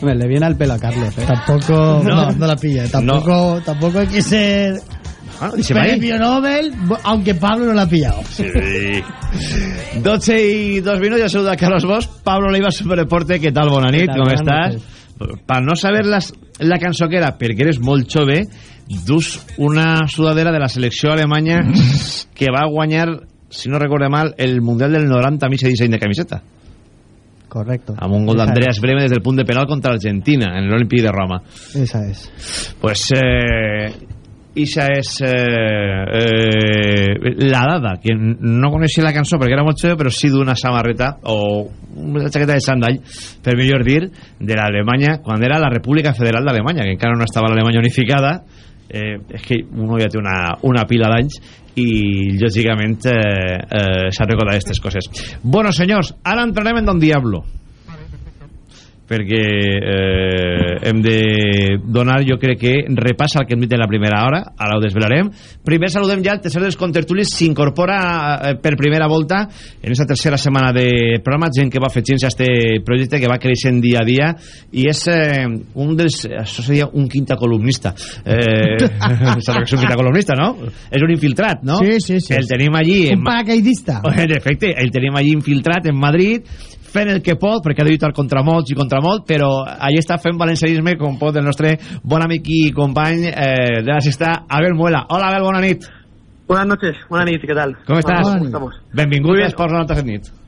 J: Hombre, le viene al pelo a Carlos, ¿eh?
I: Tampoco,
A: No.
I: la pilla. Tampoco, tampoco hay que ser
A: ah,
I: premio Nobel, aunque Pablo no la ha pillado.
A: Sí. 12 y 2 minutos, yo saludo a Carlos Bosch, Pablo Leiva, Superdeporte, ¿qué tal? Bona nit,
J: tal?
A: com
J: Buenas
A: estàs? Per no saber las, la cançó que era, perquè eres molt jove, dus una sudadera de la selecció alemanya que va guanyar, si no recorde mal, el Mundial del 90 a mi se disseny de camiseta.
J: Correcto.
A: Amb un gol d'Andreas Breme des del punt de penal contra Argentina, en l'Olímpic de Roma.
J: es, Esa es.
A: Pues eh, és eh, eh, la dada que no coneixia la cançó perquè era molt xeu però sí d'una samarreta o una jaqueta de sandall per millor dir de l'Alemanya quan era la República Federal d'Alemanya que encara no estava l'Alemanya unificada eh, és que uno ja té una, una pila d'anys i lògicament eh, eh, s'ha recordat d'aquestes coses. Bueno senyors, ara entrarem en Don Diablo perquè eh, hem de donar, jo crec que repassa el que hem dit en la primera hora, ara ho desvelarem. Primer saludem ja el tercer dels contertulis, s'incorpora eh, per primera volta en aquesta tercera setmana de programa, gent que va afegint-se a este projecte, que va creixent dia a dia, i és eh, un dels... Això seria un quinta columnista. Eh, saps que és un quinta columnista, no? És un infiltrat, no?
I: Sí, sí, sí.
A: El tenim allí...
I: Un paracaidista.
A: En efecte, el tenim allí infiltrat en Madrid, fent el que pot, perquè ha de lluitar contra molts i contra molt, però allí està fent valencianisme com pot el nostre bon amic i company eh, de la sexta, Abel Muela. Hola, Abel, bona nit.
K: Buenas noches, buenas noches, ¿qué tal?
A: Com estàs?
K: ¿Cómo estamos?
A: Benvingut a Esports 97 nit.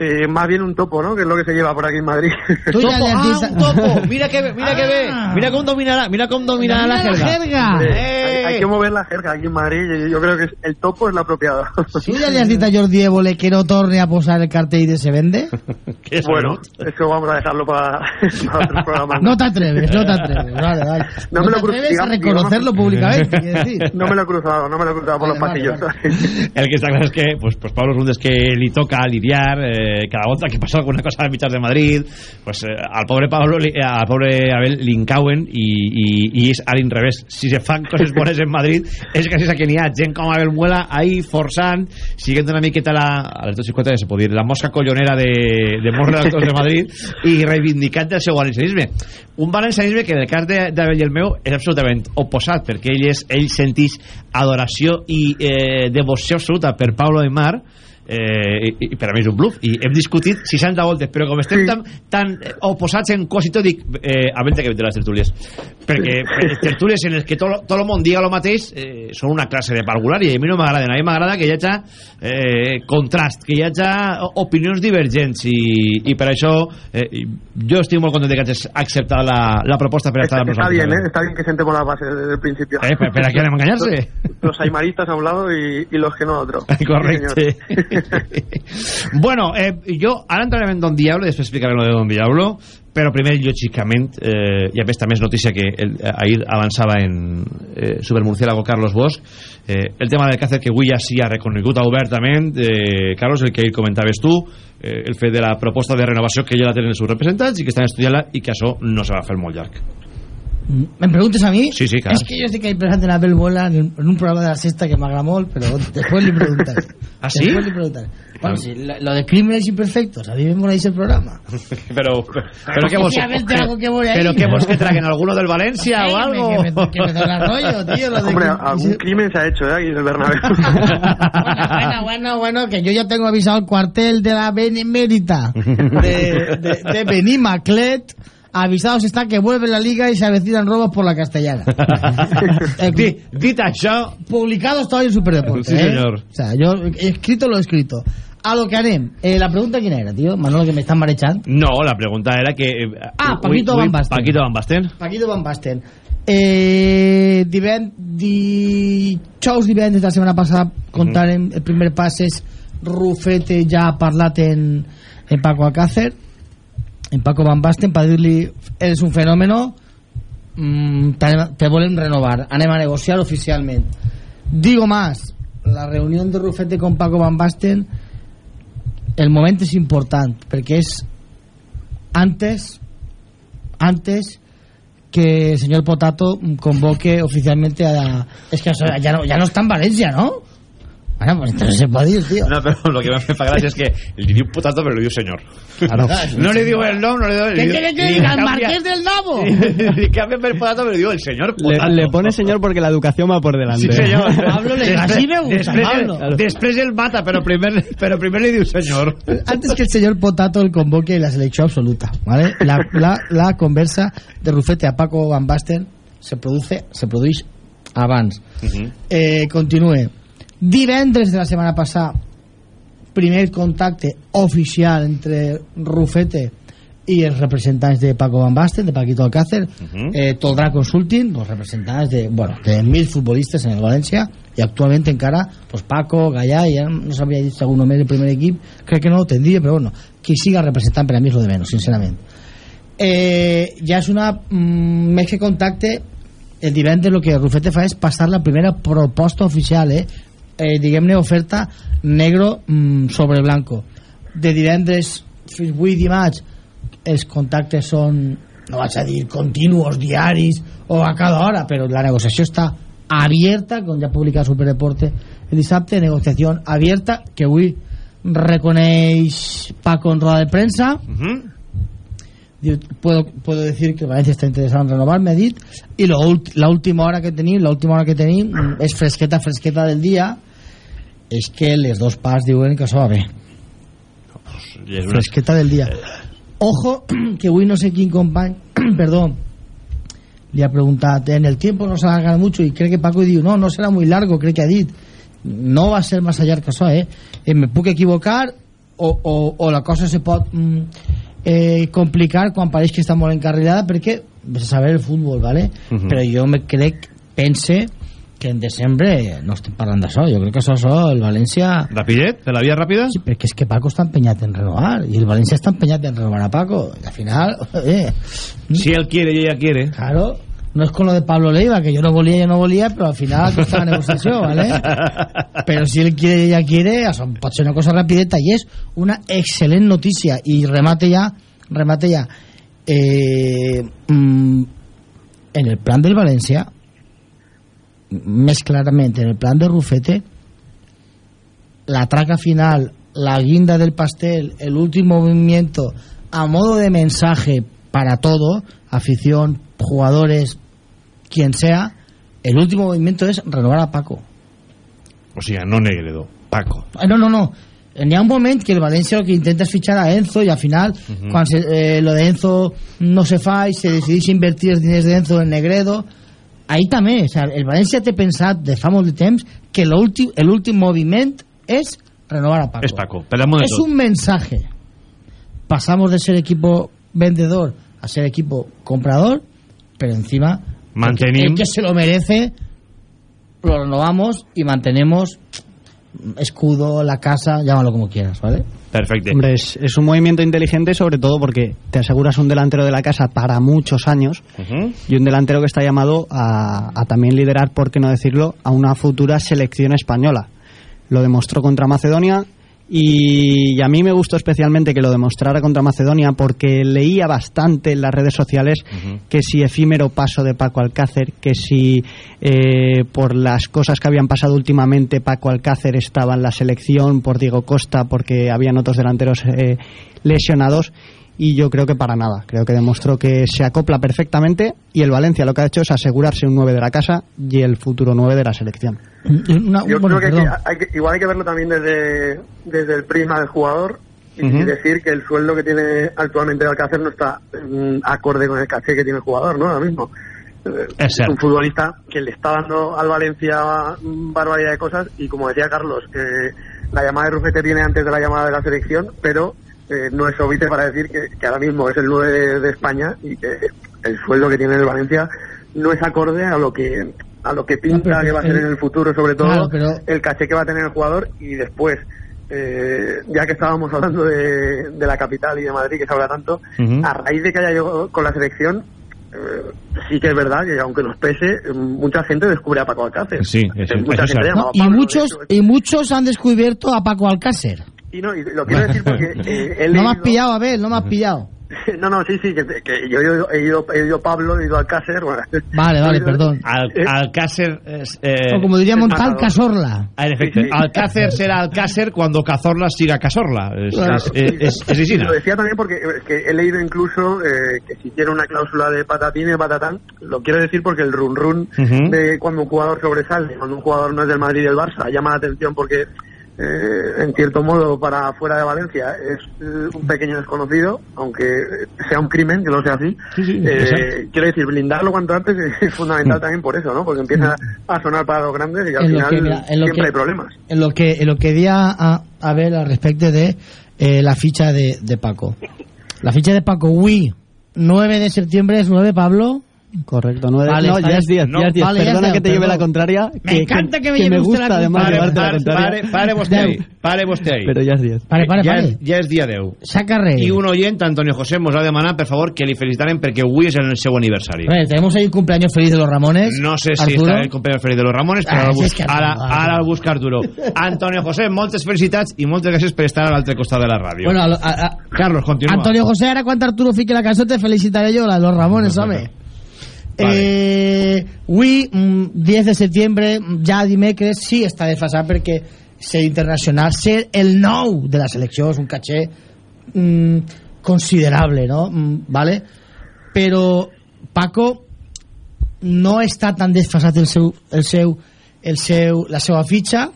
K: Eh, más bien un topo, ¿no? Que es lo que se lleva por aquí en Madrid.
I: Tú ya le has
A: ah,
I: dicho-
A: un topo. Mira que, mira que ve.
I: Ah.
A: Mira com dominarà, mira com dominarà la
I: Domina
A: jerga.
K: Hombre,
A: Eh.
K: hay, hay que mover la jerga aquí en Madrid yo creo que el topo es la apropiado.
I: ¿Tú ya le has dicho a Jordi Évole que no torne a posar el cartel de se vende?
K: Bueno, eso vamos a dejarlo para, para otros programas.
I: No te atreves, no te atreves. Vale, vale.
K: No
I: No,
K: me
I: te
K: lo cru-
I: atreves a reconocerlo
K: digamos-
I: públicamente, decir.
K: No me lo he cruzado, no me lo he cruzado por
I: Vale,
K: los
I: vale,
K: pasillos.
A: El que està clar és que pues, pues Pablo és un dels que li toca lidiar eh, cada volta que passa alguna cosa a mitjans de Madrid pues, eh, al pobre Pablo li, al pobre Abel li encauen i, i, i és a l'inrevés si se fan coses bones en Madrid és gràcies a que n'hi ha gent com Abel Muela ahí forçant, siguent una miqueta la, a les 2.50 ja se pot dir, la mosca collonera de, de molts redactors de Madrid i reivindicant el seu valencianisme. Un valencianisme que en el cas d'Abel i el meu és absolutament oposat perquè ell, és, ell sentís adoració i eh, devoció absoluta per Pablo Aymar eh, i, i per a mi és un bluff i hem discutit 60 voltes però com estem
K: Sí.
A: tan, tan eh, oposats en quasi tot dic eh, a venda que vindrà les tertúlies perquè eh, tertúlies en les que tot, el món diga el mateix eh, són una classe de pargular i a mi no m'agraden a mi m'agrada que hi hagi eh, contrast que hi hagi opinions divergents i, i per això eh, jo estic molt content de que hagis acceptat la, la proposta per estar amb nosaltres
K: bien, ¿eh? Está bien que sentemos las bases desde el principio.
A: Eh, per, per a què anem a enganyar-se?
K: Los aymaristas a un lado y, y los que no a otro. Sí,
A: Correcte.
K: señor.
A: bueno, eh, jo ara entrarem en Don Diablo i després explicarem lo de Don Diablo, però primer, lògicament, eh, i a més notícia que el, eh, ahir avançava en eh, Supermurciélago Carlos Bosch, eh, el tema del càcer que avui ja sí ha reconegut obertament, eh, Carlos, el que ahir comentaves tu, eh, el fet de la proposta de renovació que ja la tenen els seus representants i que estan estudiant-la que això no se va fer molt llarg.
I: ¿Me preguntes a mí?
A: Sí, sí, claro.
I: Es que yo sé que hay presente en Abel Bola en, en un programa de la sexta que me agramó, pero después le preguntaré.
A: ¿Ah, sí?
I: Después le preguntaré. Bueno, si lo, lo de crímenes imperfectos, a mí me moláis el programa.
A: Pero, pero ¿qué vos, pero ¿qué vos que traguen alguno del Valencia o
I: Que
A: algo?
I: me, que me, que me da el rollo, tío. Lo de
K: Hombre,
I: que-
K: algún crimen se ha hecho, ¿eh? Aquí en el Bernabéu.
I: Bueno, bueno, bueno, que yo ya tengo avisado al cuartel de la Benemérita de, de, de Benimaclet avisados está que vuelve la liga y se avecinan robos por la castellana. Eh,
A: Di, dit això...
I: Publicado está hoy en Superdeporte.
A: Sí,
I: ¿eh?
A: señor.
I: O sea, yo he escrito lo he escrito. A lo que haré. Eh, la pregunta quién era, tío. Manolo, que me están marechando.
A: No, la pregunta era que... eh,
I: Ah,
A: ui,
I: Paquito
A: ui,
I: Van Basten.
A: Paquito Van Basten.
I: Paquito Van Basten. Eh, divend, dijous divendres de la setmana passada el primer pas és Rufete ja ha parlat en, en Paco Alcácer en Paco Van Basten per dir-li eres un fenómeno mm, te, te volem renovar anem a negociar oficialment digo más la reunió de Rufete con Paco Van Basten el moment és important perquè és antes antes que el señor Potato convoque oficialmente a... Es que eso ya no, ya no está en Valencia, ¿no? Bueno, pues entonces se puede ir, tío.
A: No, pero lo que me fa gràcia és que li diu potato però li diu senyor.
I: Claro.
A: No li diu el nom, no li diu...
I: ¿Qué
A: li-
I: quiere que diga? ¿El marqués del Nabo?
A: Li canvia per potato però li diu el senyor
J: Le, le pone señor porque la educación va por delante.
A: Sí, señor.
I: Pablo le- así me gusta,
A: després,
I: Pablo.
A: després el mata, però primer, però primer li diu senyor.
I: Antes que el señor Potato el convoque la selección absoluta, ¿vale? La, la, la conversa de Rufete a Paco Van Basten se produce, se produce abans. Eh, continue. Divendres de la setmana passada, primer contacte oficial entre Rufete i els representants de Paco Van Basten, de Paquito Alcácer, eh, Toldrà Consulting, los representants de, bueno, de mil futbolistes en el València, i actualment encara, pues Paco, Gallà, ja no s'havia dit algun només del primer equip, crec que no ho tendria, però bueno, qui siga representant per a mi és lo de menos, sincerament. Eh, ja és una mm, més que contacte el divendres el que Rufete fa és passar la primera proposta oficial eh? Eh, diguem-ne oferta negro mm, sobre blanco. De divendres fins avui dimarts els contactes són no vaig a dir continuos, diaris o a cada hora, però la negociació està abierta, com ja publica Superdeporte el dissabte, negociació abierta que avui reconeix Paco en roda de premsa. Diu, puedo, puedo decir que Valencia está interesado en renovar, me ha dit. Y lo ult- la última hora que tenim la última hora que tenim mm, és fresqueta fresqueta del dia és que les dos parts diuen que això va bé
A: és una...
I: fresqueta del dia ojo que avui no sé quin company perdó li ha preguntat en el tiempo no se alarga mucho y cree que Paco diu no, no será muy largo crec que ha dit no va a ser más llarg això eh? eh me puc equivocar o, o, o la cosa se pot mm, eh, complicar quan pareix que està molt encarrilada perquè vés a saber el futbol ¿vale?
A: Mhm.
I: però jo me crec pense que en desembre no estem parlant d'això jo crec que això, això el València
A: Rapidet? De la via ràpida?
I: Sí, perquè és que Paco està empenyat en renovar i el València està empenyat en renovar a Paco y al final eh,
A: Si él quiere y ella quiere.
I: claro no es con lo de Pablo Leiva que yo no volía, yo no volía pero al final está la negociación ¿vale? pero si él quiere y ella quiere això pot ser una cosa rapideta i és una excel·lent notícia i remate ja remate ja eh, mm, en el plan del València més clarament en el plan de Rufete la traca final la guinda del pastel el último movimiento a modo de mensaje para todo afición, jugadores quien sea el último movimiento es renovar a Paco
A: O sigui, no Negredo, Paco.
I: Ah, no, no, no n'hi ha un moment que el València lo que intenta és fitxar a Enzo i al final
A: Ujú.
I: quan se, eh, lo de Enzo no se fa i se decideix invertir els diners de Enzo en Negredo ahí també, o sea, el València té pensat de fa molt de temps que l'últim moviment és renovar a Paco.
A: És Paco, de
I: es un mensaje. Pasamos de ser equipo vendedor a ser equipo comprador pero encima
A: Mantenim-
I: el que se lo merece lo renovamos y mantenemos escudo, la casa, llámalo como quieras, ¿vale?
A: Perfecte.
J: Hombre, es, es un movimiento inteligente sobre todo porque te aseguras un delantero de la casa para muchos años y un delantero que está llamado a, a también liderar, por qué no decirlo, a una futura selección española. Lo demostró contra Macedonia y, y a mí me gustó especialmente que lo demostrara contra Macedonia porque leía bastante en las redes sociales que si efímero paso de Paco Alcácer, que si eh, por las cosas que habían pasado últimamente Paco Alcácer estaba en la selección, por Diego Costa, porque habían otros delanteros eh, lesionados y yo creo que para nada. Creo que demostró que se acopla perfectamente y el Valencia lo que ha hecho es asegurarse un 9 de la casa y el futuro 9 de la selección.
I: Una-
K: Yo
I: bueno,
K: creo que, hay que- igual hay que verlo también desde, desde el prisma del jugador y decir que el sueldo que tiene actualmente el Alcácer no está mm, acorde con el caché que tiene el jugador, ¿no? Ahora mismo. Eh,
A: Es
K: un futbolista que le está dando al Valencia mm, barbaridad de cosas y como decía Carlos, eh, la llamada de Rufete viene antes de la llamada de la selección, pero eh, no es obvio para decir que, que ahora mismo es el 9 de, de España y que el sueldo que tiene el Valencia no es acorde a lo que a lo que pinta que va a ser en el futuro, sobre todo
I: Claro, pero-
K: el caché que va a tener el jugador y después, eh, ya que estábamos hablando de, de la capital y de Madrid, que se habla tanto, a raíz de que haya llegado con la selección, eh, sí que es verdad que aunque nos pese, mucha gente descubre a Paco Alcácer.
A: Sí,
K: Eh, mucha
A: es
K: gente
I: No,
K: a
I: y
K: Pablo,
I: muchos
K: hecho,
I: y muchos han descubierto a Paco Alcácer.
K: y no, y lo quiero decir porque eh, he
I: No me has pillado, a ver, no me has pillado.
K: No, no, sí, sí, que, que yo he ido, he ido, he ido a Pablo, he ido a Alcácer. Bueno,
I: Vale, vale, perdón.
A: Al,
K: Eh,
A: Alcácer... eh,
I: O como diríamos, tal. Casorla.
A: Ah, en efecto,
K: Sí, sí.
A: Alcácer será Alcácer cuando Cazorla siga Cazorla. Es,
I: Claro.
A: es, es, es, es
K: Y
A: Isina.
K: Lo decía también porque es que he leído incluso eh, que si quiere una cláusula de patatín y patatán, lo quiero decir porque el run run
A: Ujú.
K: de cuando un jugador sobresale, cuando un jugador no es del Madrid y del Barça, llama la atención porque eh, en cierto modo para fuera de Valencia es eh, un pequeño desconocido, aunque sea un crimen que no sea así.
A: Sí, sí,
K: Eh, quiero decir, blindarlo cuanto antes es fundamental también por eso, ¿no? Porque empieza a sonar para los grandes y al
I: En
K: final
I: que, mira, en lo
K: siempre
I: que-
K: hay problemas.
I: En lo que, en lo que di a, a, a ver al respecto de eh, la ficha de, de Paco. La ficha de Paco, Wii, 9 de septiembre es 9, Pablo.
J: Correcto, nueve-
I: Vale,
J: no, ya es 10,
A: No,
J: ya es 10.
I: vale, ya
J: Perdona
I: está,
J: que te lleve la contraria.
I: Me encanta que me lleve
J: me
I: usted
J: gusta
I: la
J: además
I: contraria.
J: llevarte la
A: Pare,
J: contraria.
A: pare, pare vostè ahí, pare vostè ahí.
J: Pero ya es 10.
I: Pare, pare,
A: ja,
I: pare.
A: és, ja és dia 10.
I: Saca re.
A: I un oyent, Antonio José, mos ha demanat, per favor, que li felicitarem perquè avui és el seu aniversari.
I: A ver, tenemos ahí un cumpleaños feliz de los Ramones.
A: No sé si
I: Arturo.
A: està el compañero Feliz de los Ramones, però
I: Ah,
A: ara, bus
I: que
A: ara, ara el busca Arturo. Antonio José, moltes felicitats i moltes gràcies per estar a l'altre costat de la ràdio.
I: Bueno, a, a-
A: Carlos, continua.
I: Antonio José, ahora cuando Arturo fique la canción te felicitaré yo, la de los Ramones, ¿sabes? Eh, mm, 10 de septiembre, mm, ja dimecres, sí està desfasat perquè ser internacional, ser el nou de la selecció és un caché mm, considerable, no? Mm, vale? Però Paco no està tan desfasat el seu, el seu, el seu, la seva fitxa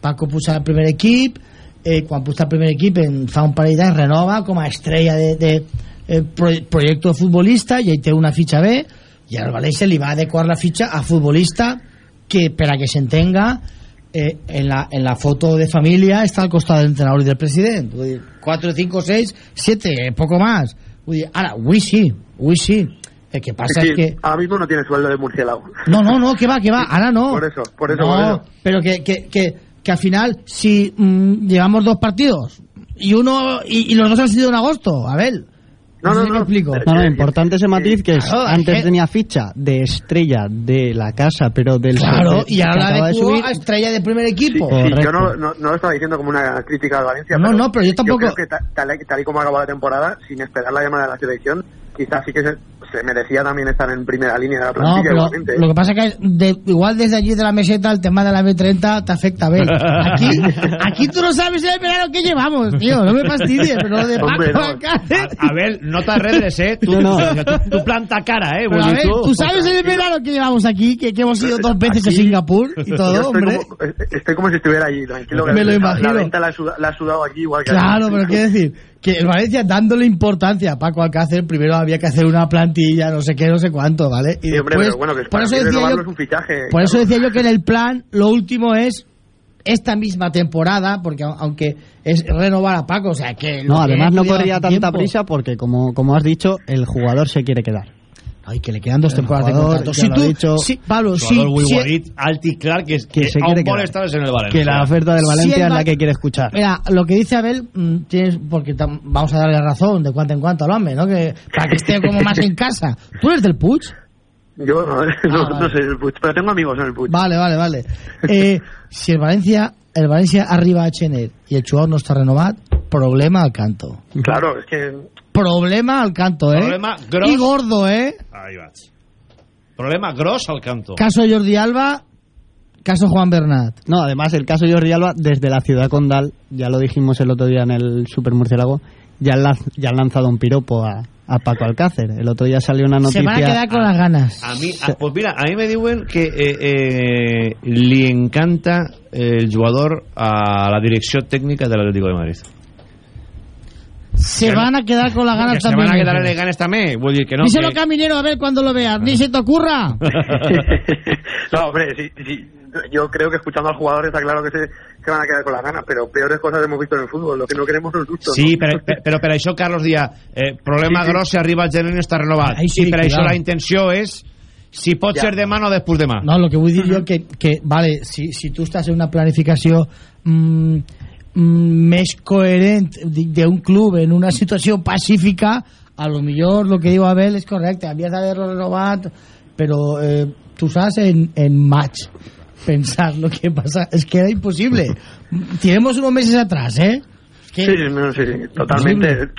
I: Paco puja al primer equip eh, quan puja al primer equip en fa un parell d'anys renova com a estrella de, de eh, pro, projecte futbolista i ell té una fitxa B i al València li va adequar la fitxa a futbolista que per a que s'entenga eh, en, la, en la foto de família està al costat del entrenador i del president Vull dir, 4, 5, 6, 7, eh, poco más ara, avui sí, avui sí el que pasa
K: Sí,
I: es que
K: ahora mismo no tiene sueldo de murciélago.
I: no, no, no, que va, que va, ahora no.
K: Por eso, por eso,
I: No,
K: por eso.
I: pero que, que, que, que al final, si mm, llevamos dos partidos y uno y, y los dos han sido en agosto, a ver.
K: No, no,
I: me
K: no.
I: explico.
J: No, no, importante ese matiz que es,
I: Claro, es
J: antes
I: que-
J: tenía ficha de estrella de la casa, pero del
I: Claro, y ahora
J: de
I: de
J: subir.
I: a estrella de primer equipo.
K: sí, yo no, no, no lo estaba diciendo como una crítica al Valencia.
I: No, no, pero yo tampoco-
K: creo que ta- tal, tal y como acabó la temporada, sin esperar la llamada de la selección, quizás sí que se, se merecía también estar en primera línea de la
I: No,
K: plantilla.
I: pero
K: igualmente.
I: lo que pasa que de- igual desde allí de la meseta el tema de la B30 te afecta a ver. Aquí, aquí tú no sabes el verano que llevamos, tío. No me fastidies, pero lo de Paco
K: Hombre, no.
I: Alcácer-
A: A, a ver, no t'arredres, eh? Tu,
J: No, no.
A: tu planta cara, eh?
I: Pero a ver, tú sabes el verano que llevamos aquí, que, que hemos ido dos veces a
K: Aquí-
I: Singapur y todo,
K: estoy
I: hombre.
K: como, eh, estoy como si estuviera allí, tranquilo.
I: Me lo
K: la-
I: imagino.
K: La venta la, he suda- la he sudado aquí igual que
I: Claro, pero quiero decir que el Valencia dándole importancia a Paco Alcácer, primero había que hacer una plantilla, no sé qué, no sé cuánto, ¿vale? Y
K: Sí, hombre,
I: después,
K: pero bueno, que
I: por eso decía
K: renovarlo
I: yo,
K: es un fichaje.
I: por eso decía yo que en el plan lo último es esta misma temporada, porque au- aunque es renovar a Paco, o sea que
J: No, además no corría tanta
I: tiempo-
J: prisa porque, como, como has dicho, el jugador se quiere quedar.
I: Ay, que le quedan dos
J: El
I: temporadas de
J: jugador,
I: contrato.
J: ya
I: Si tú,
J: dicho,
I: sí, Pablo, sí, sí,
A: guarit, alt i clar, que,
J: Que
A: que,
J: se
A: a
J: quiere
A: estar en el València.
J: Que la oferta del
I: Si
J: Valencia
I: el
J: es la que quiere escuchar.
I: Mira, lo que dice Abel, mm, tienes, porque tam- vamos a darle razón de cuanto en cuanto al hombre, ¿no? Que, para que esté como más en casa. ¿Tú eres del Puig?
K: Yo no, no,
I: Ah,
K: no
I: vale.
K: sé el Puig, pero tengo amigos en el Puig.
I: Vale, vale, vale. Eh, si el Valencia, el Valencia arriba a Chener y el jugador no está renovado, problema al canto.
K: Claro, es que
I: Problema al canto, ¿eh?
A: Problema gros.
I: Y gordo, ¿eh?
A: Ahí vaig. Problema gros al canto.
I: Caso Jordi Alba, caso Juan Bernat.
J: No, además el caso Jordi Alba, desde la ciudad condal, ya lo dijimos el otro día en el Super Murciélago, ya ya han lanzado un piropo a, a Paco Alcácer. El otro día salió una
I: Se
J: noticia...
I: van a quedar con las ganas.
A: A mi, a, pues mira, a mi me diuen que eh, eh, li encanta el jugador a la direcció tècnica de l'Atlético de Madrid.
I: Se van a quedar con las ganas
A: que se
I: también.
A: van a quedar en les ganes també. Vull dir que no...
I: Díselo,
A: que...
I: Caminero, a ver cuando lo veas. Ni se te ocurra.
K: no, hombre, sí, sí, yo creo que escuchando al jugador está claro que se, se van a quedar con las ganas, pero peores cosas hemos visto en el fútbol. Lo que no queremos son sustos.
A: Sí,
K: ¿no?
A: però, per- però per això, Carlos Díaz, eh, problema
K: Sí, sí.
A: gros si arriba el gener està renovat.
I: Ahí sí,
A: I per això la intenció és si pot
K: Ja.
A: ser demà o després demà.
I: No, lo que vull dir jo que, que vale, si, si tu estàs en una planificació mm, mm, més coherent d'un club en una situació pacífica, a lo millor lo que diu Abel és correcte, havies d'haver-lo renovat, però eh, tu saps en, en maig pensar lo que pasa, es que era imposible. Tiremos unos meses atrás, ¿eh? Que-
K: Sí, no, sí, totalmente.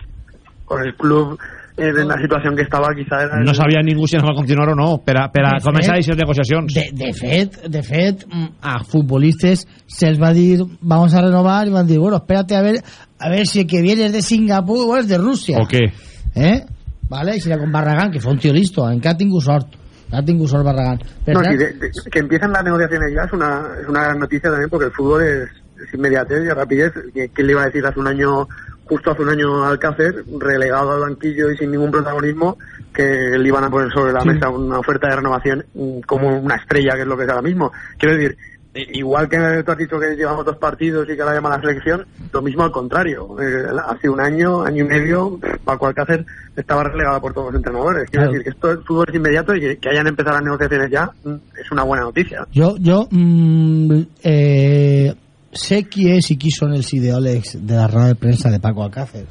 K: Con el club eh, en la situación que estaba, quizá era.
A: No sabia ningú si anava a continuar o no, per a, per a
I: De
A: començar
I: fet-
A: aquestes negociacions.
I: De, de fet, de fet, mm, a futbolistes se'ls va dir vamos a renovar y van a decir, bueno, espérate a ver a ver si el que viene es de Singapur o es de Rusia.
A: O què?
I: ¿Eh? Vale, y si era con Barragán, que fue un tío listo, en que ha tingut sort. Ha tingut sort Barragán.
K: No, sí, de- de- que empiezan las negociaciones ya es una, es una gran noticia también porque el fútbol es inmediatez y rapidez. ¿Qui- ¿Quién le iba a decir hace un año, justo hace un año Alcácer, relegado al banquillo y sin ningún protagonismo, que le iban a poner sobre la mesa una oferta de renovación mm, como una estrella, que es lo que es ahora mismo? Quiero decir, igual que tú has dicho que llevamos dos partidos y que la llama la selección, lo mismo al contrario. Eh, hace un año, año y medio, Paco Alcácer estaba relegado por todos los entrenadores. Quiero
I: Claro.
K: decir que esto el fútbol es inmediato y que, que hayan empezado las negociaciones ya mm, es una buena noticia.
I: Yo, yo mm, eh, sé qui és i qui són els ideòlegs de la roda de premsa de Paco Alcácer.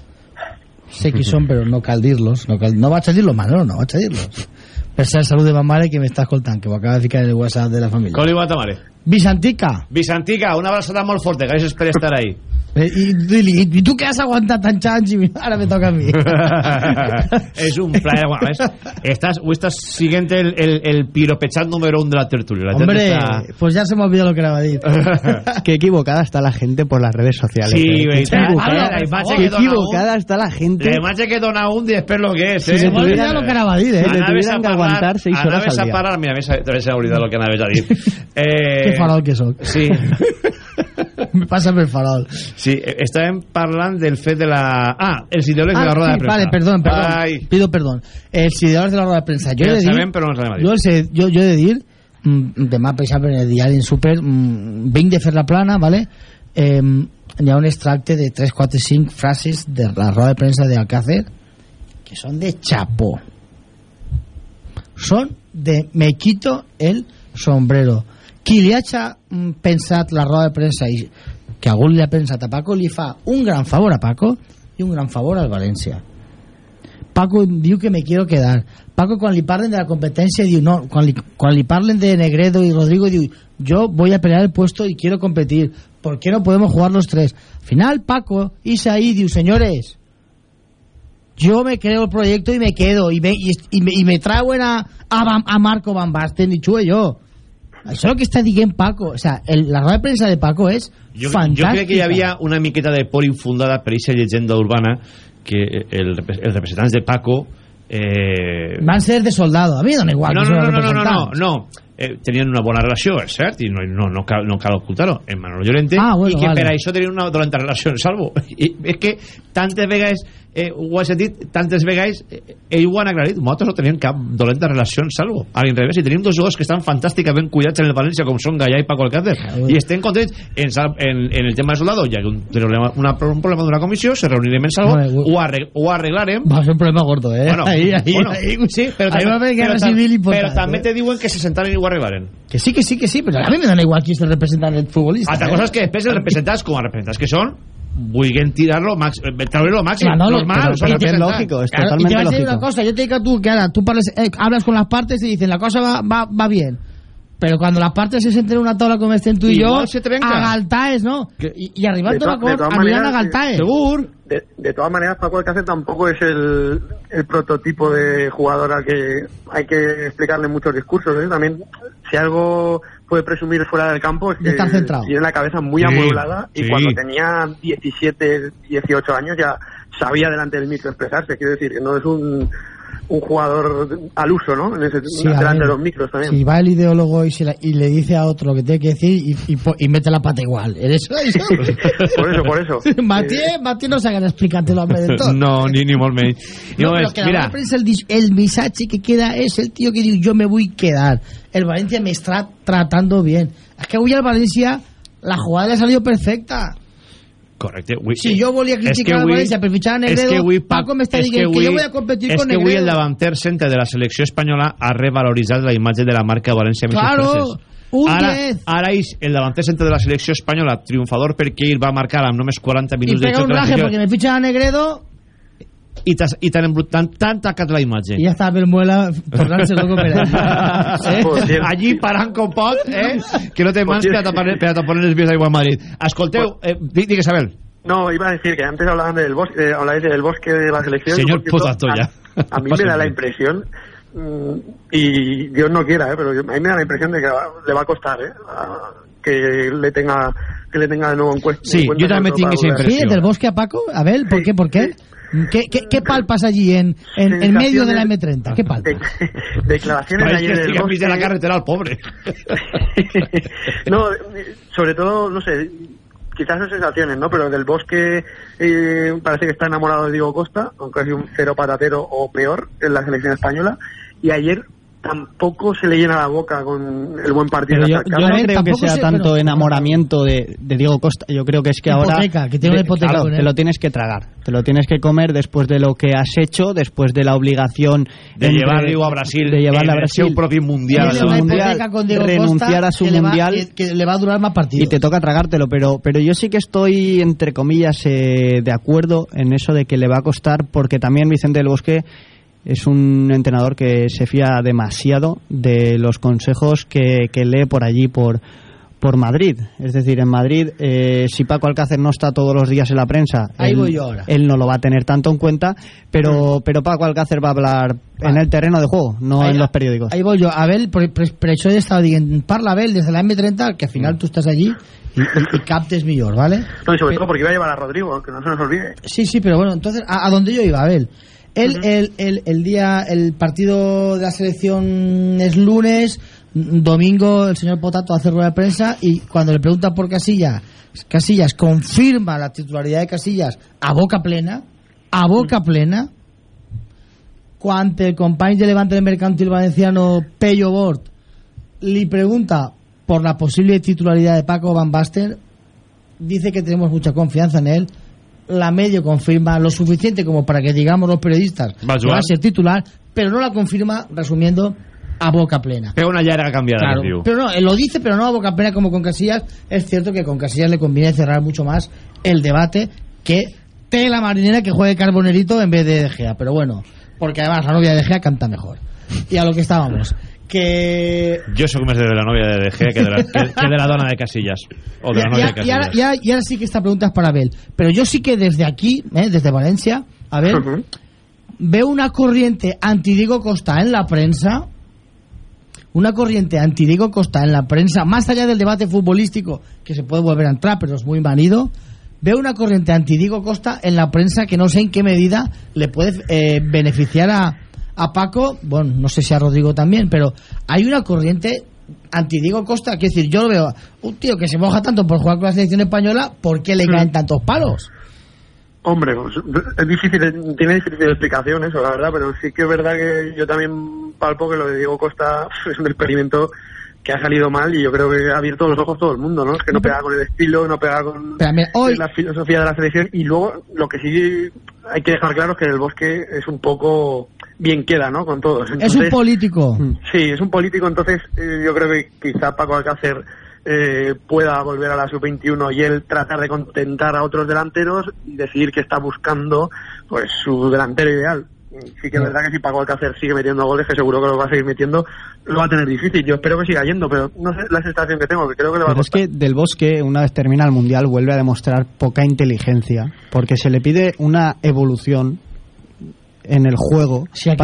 I: Sé qui són, però no cal dir-los. No, cal, no vaig a dir-los, Manolo, no vaig a dir-los. Per ser salut de ma mare que m'està escoltant, que ho acaba de ficar en el WhatsApp de la família.
A: Com li va a ta mare?
I: Vicentica,
A: Vicentica, una abraçada molt forta, gràcies per estar ahí.
I: eh, i, i, i tu que has aguantat tants anys i ara me toca a mi.
A: és un plaer. Bueno, és, estàs, ho estàs siguent el, el, el piropechat número un de la tertulia. La
I: Hombre,
A: està-
I: pues ya se me olvidó lo que era dir.
J: Qué equivocada está la gente por las redes sociales.
A: Sí,
J: eh. Qué equivocada,
A: Eh, que dona un-
J: equivocada está la gente.
A: La imatge que dona un i després lo que és,
J: Si
A: eh?
J: se me
I: olvida lo que anava a dir, eh?
J: Si le tuvieran
A: a
J: que aguantar seis horas
A: anaves
J: al
A: a
J: día.
A: parar, mira, m'he- també s'ha oblidat el que anaves a dir. Eh,
I: farol que soc.
A: Sí.
I: Me pasa per farol.
A: Sí, eh, estàvem parlant del fet de la... Ah, els ideòlegs de la roda
I: sí,
A: de premsa.
I: Vale, perdón, perdón.
A: Ai,
I: Pido perdón. Els ideòlegs de la roda de premsa. Jo
A: ja
I: he de dir,
A: sabem, però no a dir.
I: jo, he, jo, jo he de dir, mm, demà, per exemple, en el diari en Super, mm, vinc de fer la plana, ¿vale? Eh, hi ha un extracte de 3, 4, 5 frases de la roda de premsa de Alcácer que són de chapó. Són de me quito el sombrero. Qui li hagi mm, la roda de premsa i que algú li ha pensat a Paco li fa un gran favor a Paco i un gran favor al València. Paco diu que me quiero quedar. Paco quan li parlen de la competència diu no, quan li, quan li parlen de Negredo y Rodrigo diu yo voy a pelear el puesto y quiero competir. ¿Por qué no podemos jugar los tres? Al final Paco Isaí diu señores yo me creo el proyecto y me quedo y me, y, y me, y me trauen a, a, Marco Van i xuo jo. Això el que està dient Paco. O sea, el, la roda de premsa de Paco és
A: Jo,
I: fantàstica.
A: jo crec que hi havia una miqueta de por infundada per aquesta llegenda urbana que el, repre- els representants de Paco eh,
I: Van ser de soldado. A mi dona igual.
A: no, no, no, no, no, no, no. Eh, tenien una bona relació, és cert, i no, no, no, cal, no cal ocultar-ho, en Manolo Llorente,
I: Ah, bueno,
A: i que
I: vale.
A: per això tenien una dolenta relació Salvo. I és que tantes vegades eh, ho he sentit, tantes vegades eh, ell ho han aclarit, nosaltres no teníem cap dolenta relació en Salvo. A l'inrevés, i tenim dos jugadors que estan fantàsticament cuidats en el València, com són Gallà i Paco Alcácer, i estem contents en, en, en el tema de soldado, ja que un problema, una, un problema d'una comissió, se reunirem en Salvo,
I: Bueno,
A: ho, arreg, ho arreglarem,
I: Va a ser un problema gordo, eh?
A: Bueno,
I: ahí, ahí,
A: bueno,
I: ahí,
A: sí, però
I: ahí
A: també, però,
I: civil
A: però també te diuen que se sentaren i ho arreglaren.
I: Que sí, que sí, que sí, pero a mí me da igual quién es el representante del futbolista.
A: Altra
I: eh?
A: cosa és que després els representants, com a representants que són, vulguen tirar-lo, treure-lo màxim,
I: Manolo,
A: normal,
I: pero-
A: són
I: pero- pero
A: representants.
J: lógico, es
I: Claro, y te
J: totalmente lógico.
I: una cosa, yo te digo a tú que ahora tú parles- eh, hablas con las partes y dicen la cosa va, va, va bien. Pero cuando las partes se sienten en una tabla como estén tú y yo,
A: se
I: a Galtaes, ¿no? Y, y arribando a a Galtaes.
A: Segur.
K: De, de todas maneras, Paco Alcácer tampoco es el, el prototipo de jugador al que hay que explicarle muchos discursos. ¿eh? También, si algo puede presumir fuera del campo es que tiene la cabeza muy
A: Sí,
K: amueblada y
A: sí.
K: cuando tenía 17, 18 años ya sabía delante del micro expresarse. Quiero decir que no es un un jugador al uso, ¿no? En ese,
I: Sí,
K: delante
I: a
K: de los micros también.
I: Si va el ideólogo y, se la- y le dice a otro lo que tiene que decir y, y y mete la pata igual. ¿Eres eso?
K: por eso, por eso.
I: Matié, Matié no s'hagués explicant-lo amb el tot.
A: No, ni, ni molt menys.
I: No,
A: No,
I: però
A: és,
I: que
A: mira,
I: el, el que queda és el tio que diu jo me vull quedar. El Valencia me está tratando bien. Es que avui al Valencia la jugada le ha salido perfecta.
A: Correcte. Avui,
I: Si jo volia
A: és que
I: criticar
A: avui-
I: València per fitxar a
A: és
I: Negredo,
A: que avui,
I: Paco m'està
A: és
I: dient que,
A: avui-
I: jo voy a competir
A: és
I: con
A: que avui el
I: Negredo.
A: davanter centre de la selecció espanyola ha revaloritzat la imatge de la marca València
I: Claro, un
A: ara,
I: 10.
A: ara és el davanter centre de la selecció espanyola triomfador perquè ell va marcar amb només 40
I: Y
A: minuts de
I: pega
A: joc
I: un
A: de la
I: raje porque me fichan a Negredo
A: i i t'han embrut- t'han t'han tacat la imatge
I: y ya está Belmuela tornant-se loco per
A: Eh?
K: Por cierto.
A: Allí parant com pot, eh? que no té mans per a tapar, per a tapar les vies d'aigua a Madrid. Escolteu, eh, di- digues, Abel.
K: No, iba a decir que antes hablaban del bosque, eh, hablabais del bosque de la selección.
A: Señor
K: Por cierto,
A: Potato, ya.
K: A, a mí me da la impresión, mm, y Dios no quiera, eh, pero yo- a mí me da la impresión de que va- le va a costar, eh, a- que le tenga que le tenga de nuevo en cuesta.
A: Sí,
K: en cuenta
A: yo también tengo esa
K: volver.
I: Sí, del bosque a Paco. A ver, ¿por qué? ¿Por qué? ¿Qué, qué, qué palpas allí en, en, en medio de la M30? ¿Qué palpas?
K: De- declaraciones ayer
A: que
K: del
A: enmig de la
K: bosque.
A: carretera al pobre.
K: no, sobre todo, no sé, quizás son sensaciones, ¿no? Pero del bosque eh, parece que está enamorado de Diego Costa, aunque es un cero patatero o peor en la selección española. Y ayer tampoco se le llena la boca con el buen partido.
J: Yo, yo no creo que
I: tampoco
J: sea tanto
I: pero-
J: enamoramiento de, de Diego Costa. Yo creo que es que ahora.
I: Hipoteca, que tiene una hipoteca
J: claro, te lo tienes que tragar. Te lo tienes que comer después de lo que has hecho, después de la obligación
A: De
J: entre-
A: llevar-lo a Brasil
J: de llevarla a Brasil
A: seu propi mundial.
I: Una
J: mundial,
I: con Diego
J: renunciar
I: Costa
J: a su
I: que le va-
J: mundial.
I: que, que le va a durar más partidos.
J: y te toca tragártelo, pero, pero yo sí que estoy, entre comillas, eh, de acuerdo en eso de que le va a costar, porque también Vicente del Bosque es un entrenador que se fía demasiado de los consejos que, que lee por allí, por, por Madrid. Es decir, en Madrid, eh, si Paco Alcácer no está todos los días en la prensa,
I: Ahí
J: él,
I: voy yo ahora.
J: él no lo va a tener tanto en cuenta, pero, pero Paco Alcácer va a hablar en el terreno de juego, no
I: Ahí-
J: en los periódicos.
I: Ahí voy yo. Abel, per, per, per això he estado diciendo, parla Abel desde la M30, que al final tú estás allí y, y, y captes mejor, ¿vale?
K: No, y sobre todo porque iba a llevar a Rodrigo, que no se nos olvide.
I: Sí, sí, pero bueno, entonces, ¿a, a dónde yo iba, Abel? El, el, el, el día, el partido de la selección es lunes, domingo el señor Potato hace rueda de prensa y cuando le preguntan por Casillas, Casillas confirma la titularidad de Casillas a boca plena, a boca plena, cuando el compañero de Levante del Mercantil Valenciano, Pello Bort, le pregunta por la posible titularidad de Paco Van Basten, dice que tenemos mucha confianza en él. La medio confirma lo suficiente como para que digamos los periodistas
A: Va a
I: que va a ser titular, pero no la confirma, resumiendo, a boca plena.
A: Pega una llarga cambiada,
I: Claro, pero no, él lo dice, pero no a boca plena como con Casillas. Es cierto que con Casillas le conviene cerrar mucho más el debate que la marinera que juegue Carbonerito en vez de De Gea. Pero bueno, porque además la novia De Gea canta mejor. Y a lo que estábamos. Que
A: Jo sóc més de la nòvia de Gea que de la, que, que de la dona de Casillas. O de la
I: y,
A: novia de Casillas.
I: ahora, y ahora- y ahora sí que esta pregunta es para Abel. Pero yo sí que desde aquí, ¿eh? desde Valencia, a ver, veo una corriente anti-Diego Costa en la prensa, una corriente anti-Diego Costa en la prensa, más allá del debate futbolístico, que se puede volver a entrar, pero es muy manido, veo una corriente anti-Diego Costa en la prensa que no sé en qué medida le puede eh, beneficiar a, a Paco, bueno, no sé si a Rodrigo también, pero hay una corriente anti-Diego Costa, quiero decir, yo lo veo, un tío que se moja tanto por jugar con la selección española, ¿por qué le caen tantos palos?
K: Hombre, pues, es difícil, tiene difícil explicación eso, la verdad, pero sí que es verdad que yo también palpo que lo de Diego Costa es un experimento que ha salido mal y yo creo que ha abierto los ojos todo el mundo, ¿no? Es que no pega con el estilo, no pega con
I: Pero, mira, hoy-
K: la filosofía de la selección y luego lo que sí hay que dejar claro es que el bosque es un poco bien queda, ¿no? Con todos.
I: Es un político.
K: Sí, es un político, entonces eh, yo creo que quizá Paco Alcácer eh, pueda volver a la sub-21 y él tratar de contentar a otros delanteros y decidir que está buscando pues su delantero ideal. Sí que es verdad que si Paco Alcácer sigue metiendo goles, que seguro que lo va a seguir metiendo, lo va a tener difícil. Yo espero que siga yendo, pero no sé la sensación que tengo, que creo que le va a
J: Pero es
K: costar.
J: que Del Bosque, una vez termina el Mundial, vuelve a demostrar poca inteligencia, porque se le pide una evolución en el juego
I: Si que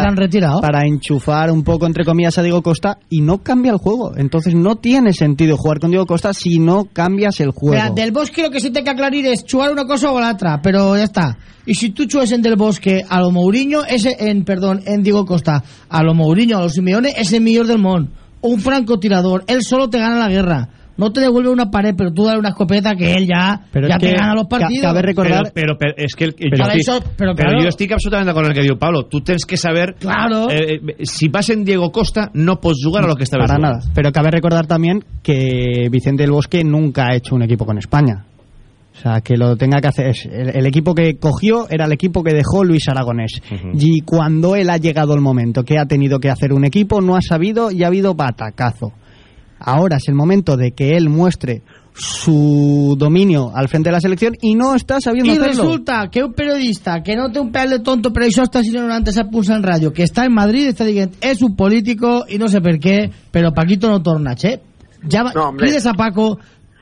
I: han retirado.
J: para enchufar un poco, entre comillas, a Diego Costa y no cambia el juego. Entonces no tiene sentido jugar con Diego Costa si no cambias el juego.
I: Del Bosque lo que se tiene que aclarar es chugar una cosa o la otra, pero ya está. Y si tú chues en Del Bosque a lo Mourinho, ese en, perdón, en Diego Costa, a lo Mourinho, a los Simeone, es el mejor del mon. Un francotirador, él solo te gana la guerra. No te devuelve una pared, pero tú dale una escopeta que él ya,
J: Pero
I: ya
J: es
I: te
J: que
I: gana los partidos.
J: cabe recordar-
A: però, però és que el,
I: Però
A: jo,
I: això-
A: estic,
I: però,
A: però
I: claro.
A: jo estic absolutament d'acord amb el que diu Pablo. Tu tens que saber...
I: Claro.
A: Eh, si vas en Diego Costa, no pots jugar a lo que estaves
J: Para
A: jugando.
J: nada. Pero cabe recordar también que Vicente del Bosque nunca ha hecho un equipo con España. O sea, que lo tenga que hacer. es- el, el equipo que cogió era el equipo que dejó Luis Aragonés. Y cuando él ha llegado el momento que ha tenido que hacer un equipo, no ha sabido y ha habido batacazo. Ahora es el momento de que él muestre su dominio al frente de la selección y no está sabiendo
I: Y
J: hacerlo.
I: resulta que un periodista que no té un de tonto, però això està sent antes a punts en ràdio, que està en Madrid, està dient, és un político i no sé per què, però Paquito no torna, che. Va,
K: No,
I: crides a Paco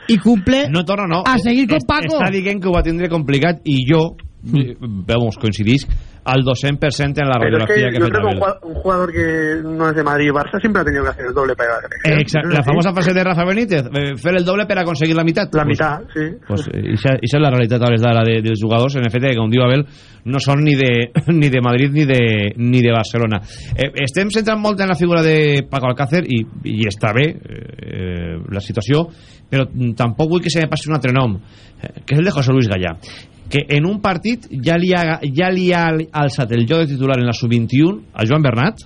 I: i cumple
A: No torna, no.
I: a seguir con
A: Es-
I: Paco.
A: Està dient que ho va tindre complicat i jo, vamos, coincidís al 200% en la
K: Pero es
A: radiografía
K: que
A: que,
K: yo creo que un jugador, que no es de Madrid Barça siempre ha tenido que hacer el doble para.
A: Exacte,
K: Es
A: la famosa frase de Rafa Benítez, eh, fer el doble per aconseguir la meitat.
K: La
A: Pues-
K: mitad, sí.
A: pues, eh, ixa, ixa és la realitat a hores d'ara de, dels jugadors en efecte, que com diu Abel no són ni de, ni de Madrid ni de, ni de Barcelona eh, estem centrant molt en la figura de Paco Alcácer i, i està bé eh, la situació però tampoc vull que se me passi un altre nom eh, que és el de José Luis Gallà que en un partit ja li ha, ja li ha alçat el joc de titular en la sub-21 a Joan Bernat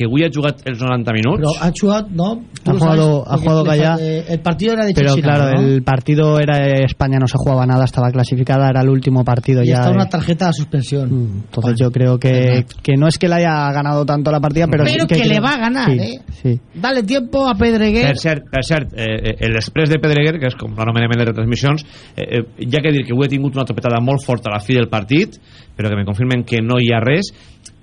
A: que avui ha jugat els 90 minuts
I: Pero ha jugado, ¿no?
J: Ha jugado-
I: sabes,
J: ha jugado
I: fal- El partido era de
J: Pero claro,
I: ¿no?
J: el partido era España, no se jugaba nada, estaba clasificada, era el último partido
I: Y
J: ya.
I: está
J: de-
I: una tarjeta de suspensión.
J: Mm, Entonces yo creo que, que no es que le haya ganado tanto la partida, pero,
I: Pero
J: sí
I: que
J: creo-
I: le va a ganar,
J: sí,
I: ¿eh?
J: Sí.
I: Dale tiempo a Pedreguer.
A: Per cert, per cert eh, eh, l'express de Pedreguer, que és com l'anomenem en les retransmissions, eh, eh, ha que dir que avui he tingut una topetada molt forta a la fi del partit, però que me confirmen que no hi ha res,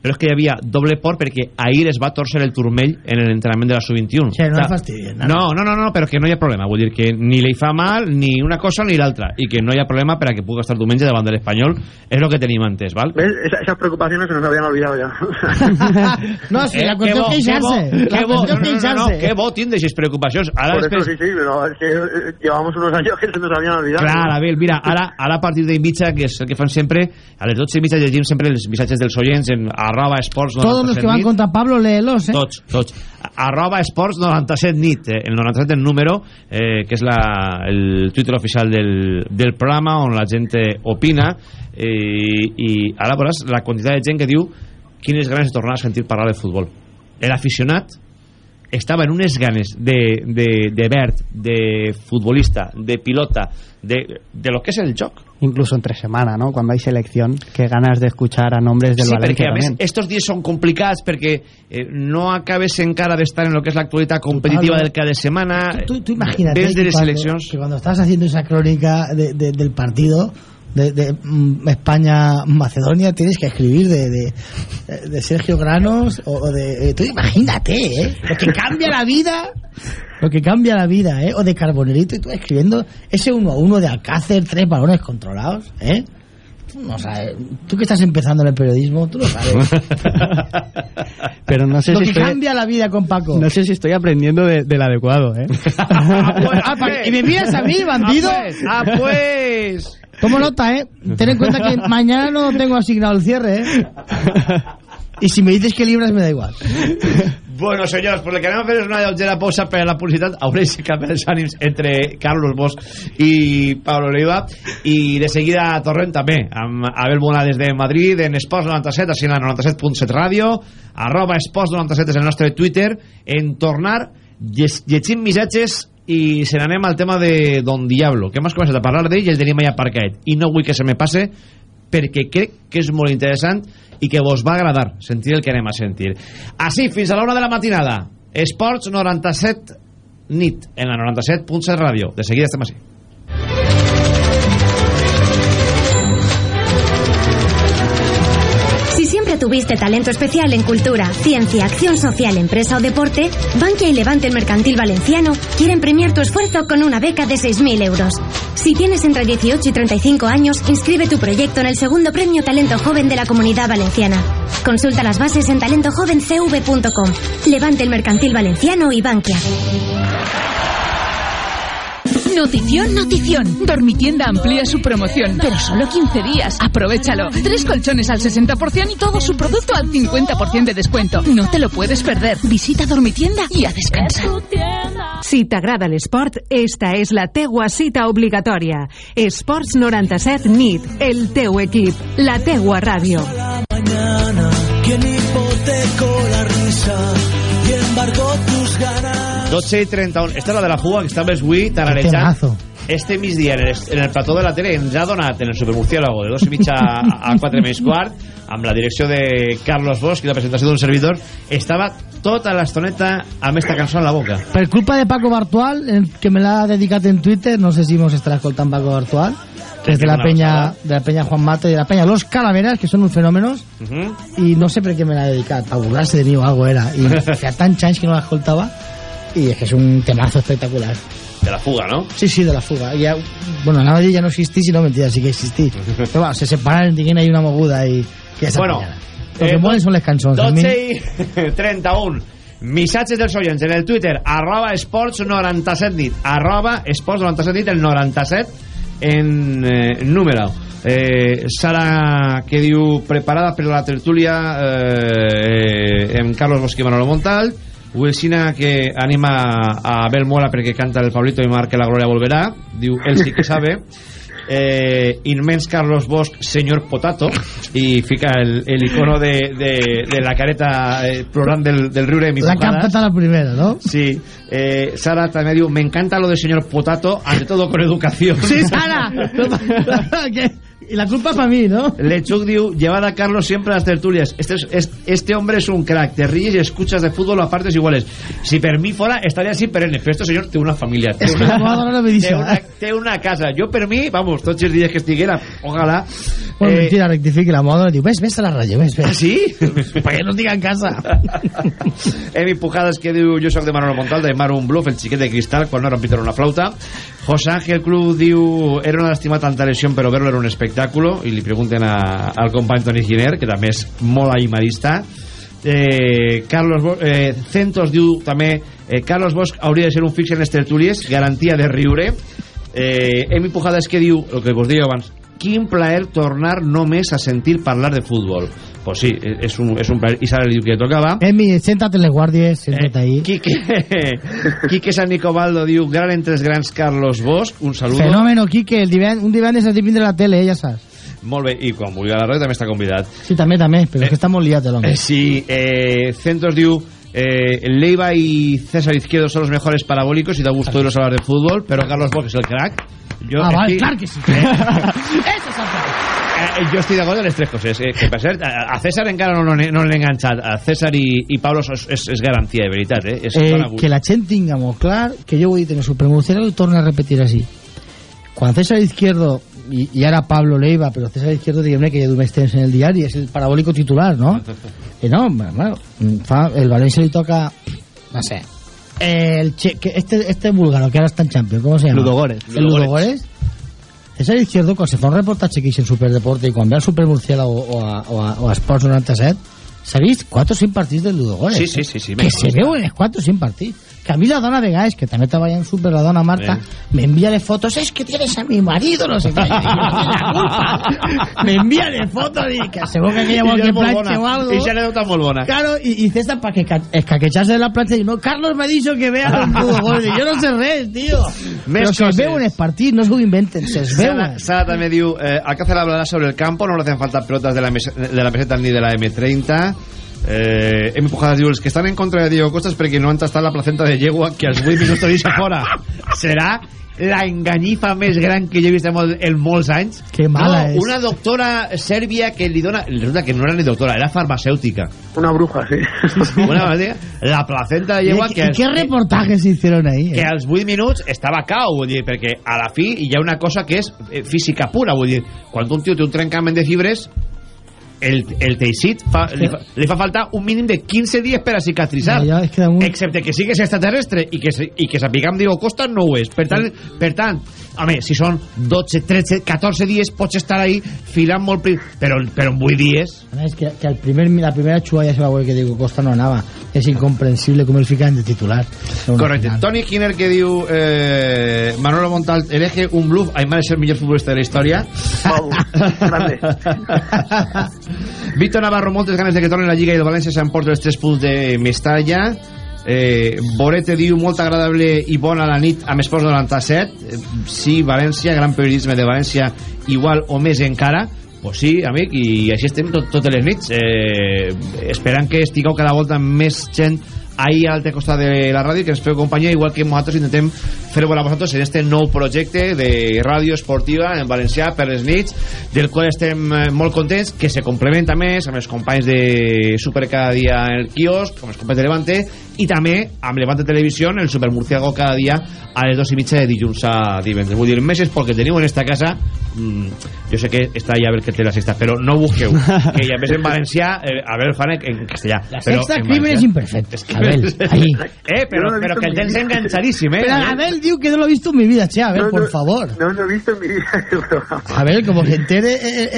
A: però és que hi havia doble port perquè ahir es va torcer el turmell en l'entrenament de la sub-21.
I: Sí, no fastidien, no.
A: No, no, no, però que no hi ha problema. Vull dir que ni li fa mal ni una cosa ni l'altra i que no hi ha problema per a que pugui estar diumenge davant de l'Espanyol. És el que tenim antes, val?
K: ¿Ves? Esa- esas preocupaciones se nos habían olvidado ya.
I: no, sí,
A: Eh,
I: la
A: que bo,
I: queixarse. La
A: que bo, no, no, no, no,
I: queixarse.
A: que bo tindre aquestes preocupacions. Ara
K: Por eso
A: després...
K: sí, sí, pero es que eh, llevamos unos años que se nos habían olvidado.
A: Clar, Abel, mira, ara, ara a partir de mitja, que és el que fan sempre, a les 12 i mitja llegim sempre els missatges dels oients en arroba esports
I: Todos los que van contra Pablo, léelos, ¿eh?
A: tots, tots. Arroba esports 97 nit, eh, el 97 en número, eh, que és la, el Twitter oficial del, del programa on la gent eh, opina eh, i ara veuràs la quantitat de gent que diu quines ganes de tornar a sentir parlar de futbol. L'aficionat estava en unes ganes de, de, de verd, de futbolista, de pilota, de, de lo que és el joc.
J: Incluso entre semana, ¿no? Cuando hay selección, qué ganas de escuchar a nombres del
A: Sí,
J: Valencia
A: perquè més
J: también.
A: estos dies són complicats perquè eh, no acabes encara d'estar en lo que és l'actualitat competitiva
I: Pablo,
A: del cada setmana
I: Tú, tú imagínate
A: ves de
I: que
A: les
I: cuando, que cuando estás haciendo esa crónica de- de- del partido de, de, mm, España-Macedonia tienes que escribir de, de, de Sergio Granos o, o de... eh, Tú imagínate, ¿eh? Lo que cambia la vida, lo que cambia la vida, ¿eh? O de Carbonerito y tú escribiendo ese uno a uno de Alcácer, tres balones controlados, ¿eh? Tú no sabes, tú que estás empezando en el periodismo, tú lo sabes.
J: Pero no sé
I: lo
J: si
I: que
J: estoy,
I: cambia la vida con Paco.
J: no sé si estoy aprendiendo de- del adecuado, ¿eh?
I: Ah, pa- y me miras a mí, bandido.
A: ah pues, ah, pues.
I: Tomo nota, ¿eh? Ten en cuenta que mañana no tengo asignado el cierre, ¿eh? Y si me dices que libras me da igual.
A: Bueno, senyors, pues el que anem a fer és una lleugera pausa per a la publicitat. Hauré de canviar els ànims entre Carlos Bosch i Pablo Leiva. I de seguida tornem també amb Abel Bona des de Madrid, en Esports 97, així en la 97.7 ràdio, arroba Esports 97 és el nostre Twitter, en tornar, lle- llegim missatges i se n'anem al tema de Don Diablo, que hem començat a parlar d'ell i el tenim allà aparcat. I no vull que se me passe perquè crec que és molt interessant i que vos va agradar sentir el que anem a sentir. Així, fins a l'hora de la matinada. Esports 97 nit, en la 97.7 ràdio. De seguida estem així.
L: Tuviste descubriste talento especial en cultura, ciencia, acción social, empresa o deporte, Bankia y Levante el Mercantil Valenciano quieren premiar tu esfuerzo con una beca de 6.000 euros. Si tienes entre 18 y 35 años, inscribe tu proyecto en el segundo premio Talento Joven de la Comunidad Valenciana. Consulta las bases en talentojovencv.com. Levante el Mercantil Valenciano y Bankia.
F: Notición, notición. Dormitienda amplía su promoción, pero solo 15 días. Aprovechalo. Tres colchones al 60% y todo su producto al 50% de descuento. No te lo puedes perder. Visita Dormitienda i a descansar.
E: Si t'agrada l'esport, esta és la teua cita obligatòria. Esports 97 NIT, el teu equip, la teua ràdio.
M: mañana quien hipotecó la risa
A: 12 i 31. Esta és la de la fuga que està més avui tararejant. Este migdia en el, en el plató de la tele ens ha donat en el Supermurciélago de dos i mitja a, a 4 més quart amb la direcció de Carlos Bosch i la presentació d'un servidor estava tota l'estoneta amb esta cançó en la boca
I: Per culpa de Paco Bartual, que me l'ha dedicat en Twitter, no sé si mos estarà escoltant Paco Bartual, que és de la penya,
A: abraçada.
I: de la penya Juan Mato y de la penya Los Calaveras, que son un fenómenos,
A: uh -huh.
I: y no sé per què me l'ha dedicat, para burlarse de mí o algo era, y hacía tan chance que no la escoltaba, y es que es un temazo espectacular.
A: de la fuga, no?
I: Sí, sí, de la fuga. Y ya, bueno, anava a dir ja no existís, sino mentira, sí que existí. Però bueno, se separen, diguin ahí una moguda i que
A: Bueno,
I: s'apanyarà. Lo que
A: eh,
I: molen són les cançons. a mi-
A: 12 i 31 missatges dels oients en el Twitter arroba esports 97 nit arroba esports 97 nit el 97 en eh, número eh, Sara que diu preparada per la tertúlia eh, amb Carlos Bosch i Manolo Montal Wilsina que anima a Abel Mola perquè canta el Pablito i marca la Gloria volverà diu él sí que sabe eh, immens Carlos Bosch señor Potato y fica el, el icono de, de, de la careta eh, plorant del, del riure de mi
I: La
A: pujadas.
I: cantata la primera, ¿no?
A: Sí, eh, Sara también diu, me encanta lo de señor Potato, ante todo con educación.
I: Sí, Sara. Y la culpa para mí, ¿no?
A: Lechuk diu, llevad a Carlos siempre a las tertulias. Este, es- es- este hombre es un crack, te ríes y escuchas de fútbol a partes iguales. Si per mí fuera, estaría así perenne. Pero este señor tiene una familia.
I: Es que la moda no me dice
A: té una, té una casa. Jo per mi, vamos, tots els dies que estiguera, ojalà...
I: Bueno,
A: eh,
I: mentira, rectifique la moda. Diu, ves, ves a la raya, ves, ves.
A: ¿Ah, sí?
I: Para que no diga en casa.
A: Emi Pujades que diu jo soc de Manolo Montal de Mar un bluff, el xiquet de cristal quan no era un pito era una flauta José Ángel Club diu era una lástima tanta lesión pero verlo era un espectáculo i li pregunten a, al company Toni Giner que també és molt aimarista eh, Carlos eh, Centos diu també eh, Carlos Bosch hauria de ser un fix en les tertúlies garantia de riure eh, Emi Pujades que diu el que vos diu abans quin plaer tornar només a sentir parlar de futbol pues sí, és un, és un plaer i Sara li diu que tocava
I: Emi, siéntate en les guardies, siéntate ahí.
A: Quique, Quique San Nicobaldo diu gran entre els grans Carlos Bosch un saludo
I: Fenómeno, Quique. El diván, un diván es el diván de la tele, eh, ja saps.
A: molt bé, i quan vulgui a la ràdio també està convidat
I: Sí, també, també, però és que està molt liat l'home.
A: eh, sí, eh, Centos diu eh, Leiva y César Izquierdo son los mejores parabólicos y da gusto oírlos hablar de fútbol pero Carlos Bosch es el crack
I: ah, vale,
A: estic-
I: clar que sí. Eso és el crack.
A: Eh, jo estic d'acord en les tres coses eh, que per cert, a a César encara no, l'he- no l'he enganxat a César i, i Pablo és, és, és garantia de veritat eh? és
I: Eh, que la gent tinga molt clar que jo ho he dit en el i torno a repetir així quan César Izquierdo i, i ara Pablo Leiva però César Izquierdo diguem-ne que ja du més temps en el diari és el parabólico titular no? eh, no, bueno, fa, el Valencia li toca no sé el che, que este, este búlgaro que ahora está en Champions ¿cómo se llama?
J: Ludogorets.
I: el Ludogorets César Izquierdo quan se fa un reportatge hice en Superdeporte i quan ve al Supermurciélago o a, o a, o a Sports 97 vist 4 o 5 partits del Ludogorets
A: Sí, sí, sí, sí,
I: que se veuen els 4 o 5 partits que a mi la dona vegades, que també treballa en Super la dona Marta,
A: Eh.
I: me envía de fotos es que tienes a mi marido, no sé qué y me envía de fotos y que según que aquella vol que planche o algo
A: I anècdota molt bona.
I: Claro, y, y César para que ca- escaquecharse de la plancha y no, Carlos me ha dicho que vea fútbol gol. Yo no sé res, tío.
A: Més
I: Pero se
A: coses.
I: veuen els partits, no s'ho inventen, se
A: Sara,
I: veuen.
A: Sara també diu eh, Alcácer hablará sobre el campo no le hacen falta pelotas de la, mes- de la meseta ni de la M30 eh, Emi Pujadas diu els que estan en contra de Diego Costa és perquè no han tastat la placenta de yegua que als 8 minuts deixa fora serà la enganyifa més gran que jo he vist en, en molts anys
I: Que mala
A: no,
I: és.
A: una doctora sèrbia que li dona resulta que no era ni doctora, era farmacèutica
K: Una bruja, sí.
A: una la placenta de
I: ¿Y,
A: yegua
I: y
A: que,
I: qué reportajes se hicieron ahí?
A: que
I: eh?
A: als 8 minuts estava cau, vull dir, perquè a la fi hi ha una cosa que és eh, física pura, vull dir, quan un tio té un trencament de fibres el, el teixit fa, li, fa, li fa falta un mínim de 15 dies per a cicatritzar
I: Ja, ja, és que damunt-
A: excepte que sigues extraterrestre i que, se- i que sapiguem Diego Costa no ho és per tant, per tant home, si són 12, 13, 14 dies pots estar ahí filant molt pri- però, però en 8 dies.
I: A més, que, que el primer, la primera xua ja se va veure que Diego Costa no anava. És incomprensible com el fican de titular.
A: Correcte. Toni Kinner que diu eh, Manolo Montal hereje un bluff Aymar és el millor futbolista de la història Víctor Navarro moltes ganes de que torni la Lliga i el València s'emporta els 3 punts de Mestalla. Eh, Borete diu molt agradable i bona la nit amb Esports 97 eh, sí, València, gran periodisme de València igual o més encara. Pues sí, amic, i així estem tot, totes les nits. Eh, esperant que estigueu cada volta més gent ahí a l'altre costat de la ràdio que ens feu companyia igual que nosaltres intentem fer-ho a vosaltres en este nou projecte de ràdio esportiva en valencià per les nits del qual estem eh, molt contents que se complementa més amb els companys de Super cada dia en el quiosc com els companys de Levante i també amb Levante Televisió el Super Murciago cada dia a les dos i mitja de dilluns a divendres vull dir, més és perquè teniu en esta casa mm, jo sé que està allà a veure que té la sexta però no busqueu que ja més en valencià eh, a veure fan en castellà
I: La
A: però
I: sexta
A: en
I: crimen
A: valencià-
I: es imperfecto. Abel, ahí.
A: Eh, pero, pero que el tens enganchadísimo, eh.
I: Pero Abel diu que no lo he visto en mi vida, che, Abel,
K: No,
I: por
K: no,
I: favor.
K: No lo he visto en mi vida el.
I: Abel, como se entere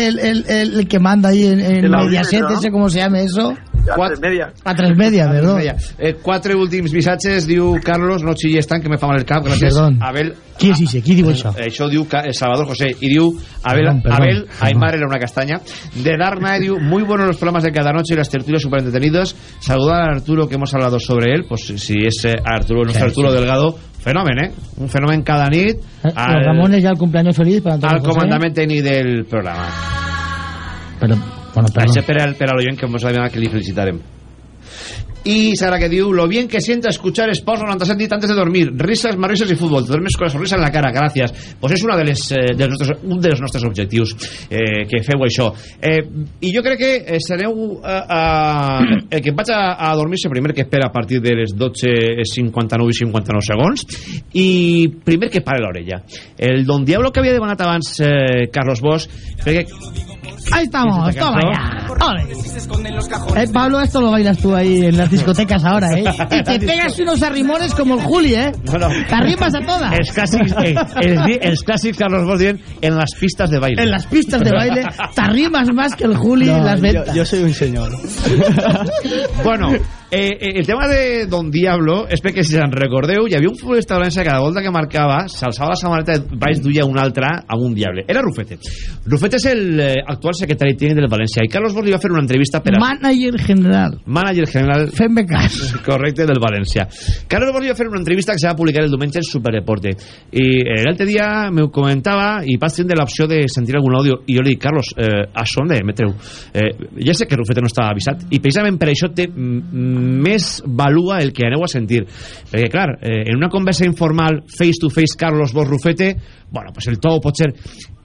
I: el, el, el, el que manda ahí en, en
K: El
I: Mediaset,
K: ¿no?
I: ese, ¿cómo se llama eso?
K: A tres media.
I: A tres media, perdón.
A: Deia, Eh, quatre últims missatges, diu Carlos, no xilles tant que me fa mal el cap, gràcies.
I: Perdón.
A: Abel,
I: Qui és ixe? Qui diu això?
A: eh, això diu eh, Salvador José, i diu Abel,
I: Perdón, perdón,
A: Abel
I: perdón.
A: Aymar era una castaña. De Darna diu, muy buenos los programas de cada noche y las tertulias súper entretenidos. Saludar a Arturo que hemos hablado sobre él, pues si es eh, Arturo, nuestro
I: Sí,
A: Arturo
I: sí.
A: Delgado, fenómeno, ¿eh? Un fenómeno cada nit.
I: Los Ramones ya el cumpleaños feliz para Antonio
A: al
I: José.
A: comandament tècnic del programa.
I: Pero, bueno,
A: per al, per a l'oient que ens va demanar que li felicitarem. Y Sara que diu, lo bien que sienta escuchar Sports 97 nit antes de dormir, risas, más risas y fútbol, te duermes con la sonrisa en la cara, gracias. Pues és una de les, eh, dels nostres, un dels nostres objectius eh, que feu això. Eh, I jo crec que sereu eh, eh, el que vaig a, a dormir-se primer que espera a partir de les 12.59 i 59 segons i primer que pare l'orella. El Don Diablo que havia demanat abans eh, Carlos Bosch, crec que
I: Ahí estamos,
A: ¿Esta
I: toma ya. Eh, Pablo, esto lo bailas tú ahí en las discotecas ahora, ¿eh? Y te pegas unos arrimones como el Juli, ¿eh?
A: Bueno,
I: Te arrimas a todas.
A: els clàssics, eh, di- els clàssics Carlos Bosch dient en les pistes de baile.
I: En las pistas de baile te arrimas más que el Juli en las ventas.
J: soy un señor.
A: Bueno, eh, eh, el tema de Don Diablo és perquè si se'n recordeu hi havia un futbolista de València que cada volta que marcava s'alçava la samarreta i baix duia un altre amb un diable. Era Rufete. Rufete és el eh, actual secretari tècnic del València i Carlos li va fer una entrevista per a...
I: Manager general.
A: manager general
I: Fem-me cas.
A: correcte del València Carlos Bosch va fer una entrevista que se va publicar el diumenge en Superdeporte i eh, l'altre dia me comentava i vaig tindre l'opció de sentir algun àudio i jo li dic, Carlos, eh, això on d'emetre-ho eh, ja sé que Rufete no estava avisat i precisament per això té mm, més valua el que aneu a sentir. Perquè clar, eh, en una conversa informal face to face Carlos Bosch Rufete bueno, pues el to pot ser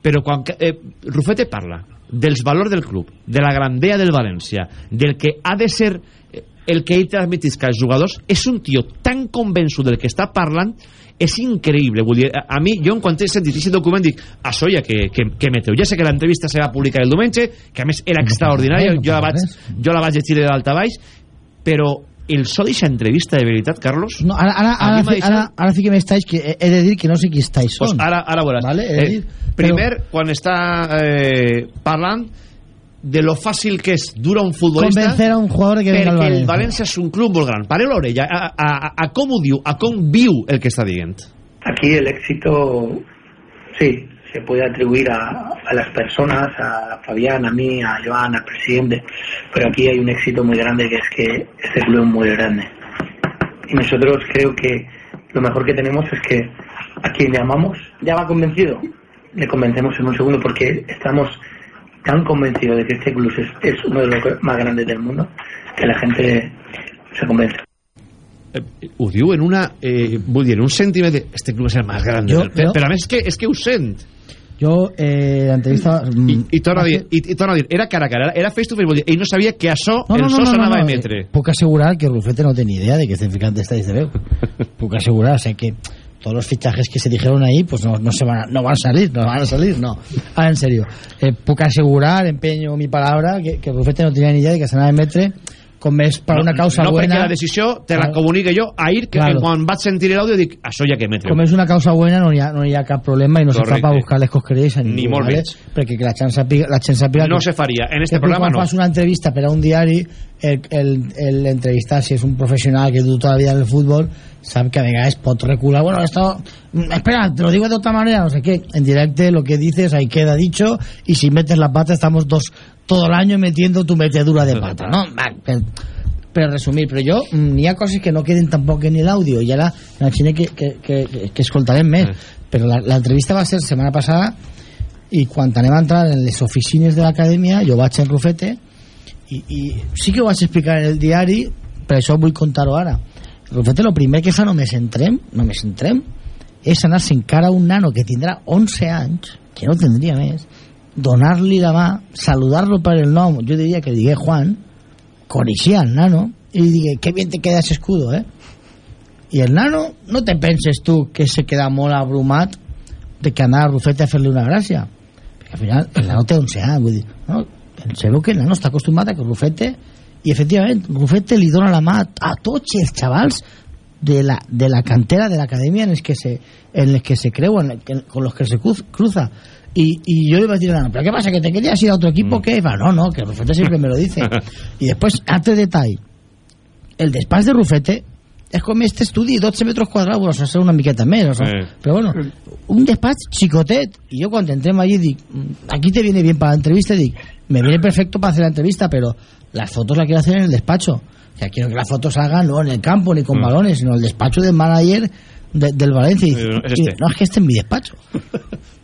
A: però quan eh, Rufete parla dels valors del club, de la grandea del València, del que ha de ser eh, el que ell transmetisca als jugadors, és un tio tan convençut del que està parlant és increïble, vull dir, a, a mi jo quan he sentit aquest document dic això ja que, que, que meteu, ja sé que l'entrevista se va publicar el diumenge, que a més era extraordinària jo, la vaig, jo la vaig llegir de dalt a baix però el so d'aquesta entrevista de veritat, Carlos?
I: No, ara, ara, ara,
A: deixat-
I: ara, ara fiquem estáis que he, he de dir que no sé qui estáis
A: pues ara, ara veuràs.
I: Vale, he de dir,
A: eh, primer, quan està eh, parlant de lo fàcil que és dur a un futbolista
I: Convencer a un jugador que venga al
A: perquè el
I: València.
A: València és un club molt gran. Pareu l'orella a, a, a, a com ho diu a com viu el que està dient?
C: Aquí el éxito, sí, se puede atribuir a, a las personas, a Fabián, a mí, a Joan, al presidente, pero aquí hay un éxito muy grande que es que este club es muy grande. Y nosotros creo que lo mejor que tenemos es que a quien llamamos ya va convencido. Le convencemos en un segundo porque estamos tan convencidos de que este club es, es uno de los más grandes del mundo que la gente se convence.
A: eh, ho diu en una eh, vull dir, en un sentiment de este club és el més gran
I: Jo-
A: del... però,
I: jo-
A: però a més és que, és que ho sent
I: Jo, eh, la entrevista...
A: i, i, torna a dir, i, i torna a dir era cara a cara, era face to face ell no sabia que això
I: No, no,
A: el
I: no,
A: so
I: no, no,
A: s'anava a
I: no,
A: emetre
I: eh, Puc assegurar que Rufete no té ni idea de que estem ficant estats de veu. Puc assegurar, o sea que todos los fichajes que se dijeron ahí pues no, no se van a, no van a salir no van a salir no. Ahora en serio eh, puc asegurar empeño mi palabra que, que Rufete no tenía ni idea de que s'anava a emetre com més per una causa
A: no
I: buena
A: perquè la decisió te la
I: Claro.
A: comunique jo ahir que
I: Claro.
A: quan vaig sentir l'àudio dic això ja que emetre
I: com és una causa buena no hi ha, no hi ha cap problema i no se fa
A: Correcte.
I: per buscar les cosqueries a ningú
A: Ni molt
I: ¿vale? perquè que la gent sàpiga, la gent sàpiga
A: no
I: que-
A: se faria en este
I: que
A: programa
I: quan
A: no
I: fas una entrevista per a un diari el, el, el entrevistar si és un professional que du tota la vida en el futbol sap que a vegades pot recular. Bueno esto mm, espera te lo digo de otra manera no sé qué. En directe lo que dices ahí queda dicho y si metes la pata estamos dos todo el año metiendo tu metedura de pata no? Per, per resumir però jo mm, n'hi ha coses que no queden tampoc en l'àudio i ara m'imagino que, que, que, que, escoltarem més però la- l'entrevista va ser setmana passada i quan anem a entrar en les oficines de l'acadèmia jo vaig en Rufete i, sí que ho vaig explicar en el diari per això vull contar-ho ara. Rufete el primer que fa només entrem només entrem és anar-se encara un nano que tindrà 11 anys que no tindria més donar-li la mà saludar-lo per el nom jo diria que digué Juan coneixia el nano i li digué que bien te queda escudo eh? I el nano no te penses tu que se queda molt abrumat de que anar a Rufete a fer-li una gràcia. Perquè al final el nano té 11 anys vull dir, no? Se veu que el nano està acostumat a que Rufete i efectivament Rufete li dona la mà a, a tots els xavals de la, de la cantera de l'acadèmia en els que se, en els que se creuen en- con los que se cruz- cruza y, y yo le iba a decir al nano, ¿pero qué pasa? ¿que te querías ir a otro equipo? ¿qué? Y va, no, no, que Rufete siempre me lo dice y después, altre detall el despatx de Rufete és com este estudi, 12 metres quadrats bueno, això serà una miqueta més o però bueno, un despatx chicotet y yo cuando entrem allí dic "Mm, aquí te viene bien para la entrevista dic, me viene perfecto para hacer la entrevista pero las fotos las quiero hacer en el despacho o sea, quiero que las fotos salgan no en el campo ni con
A: Mm.
I: balones sino en el despacho del manager de- del Valencia y, dice,
A: Eh, es
I: "Y
A: este.
I: no es que esté en mi despacho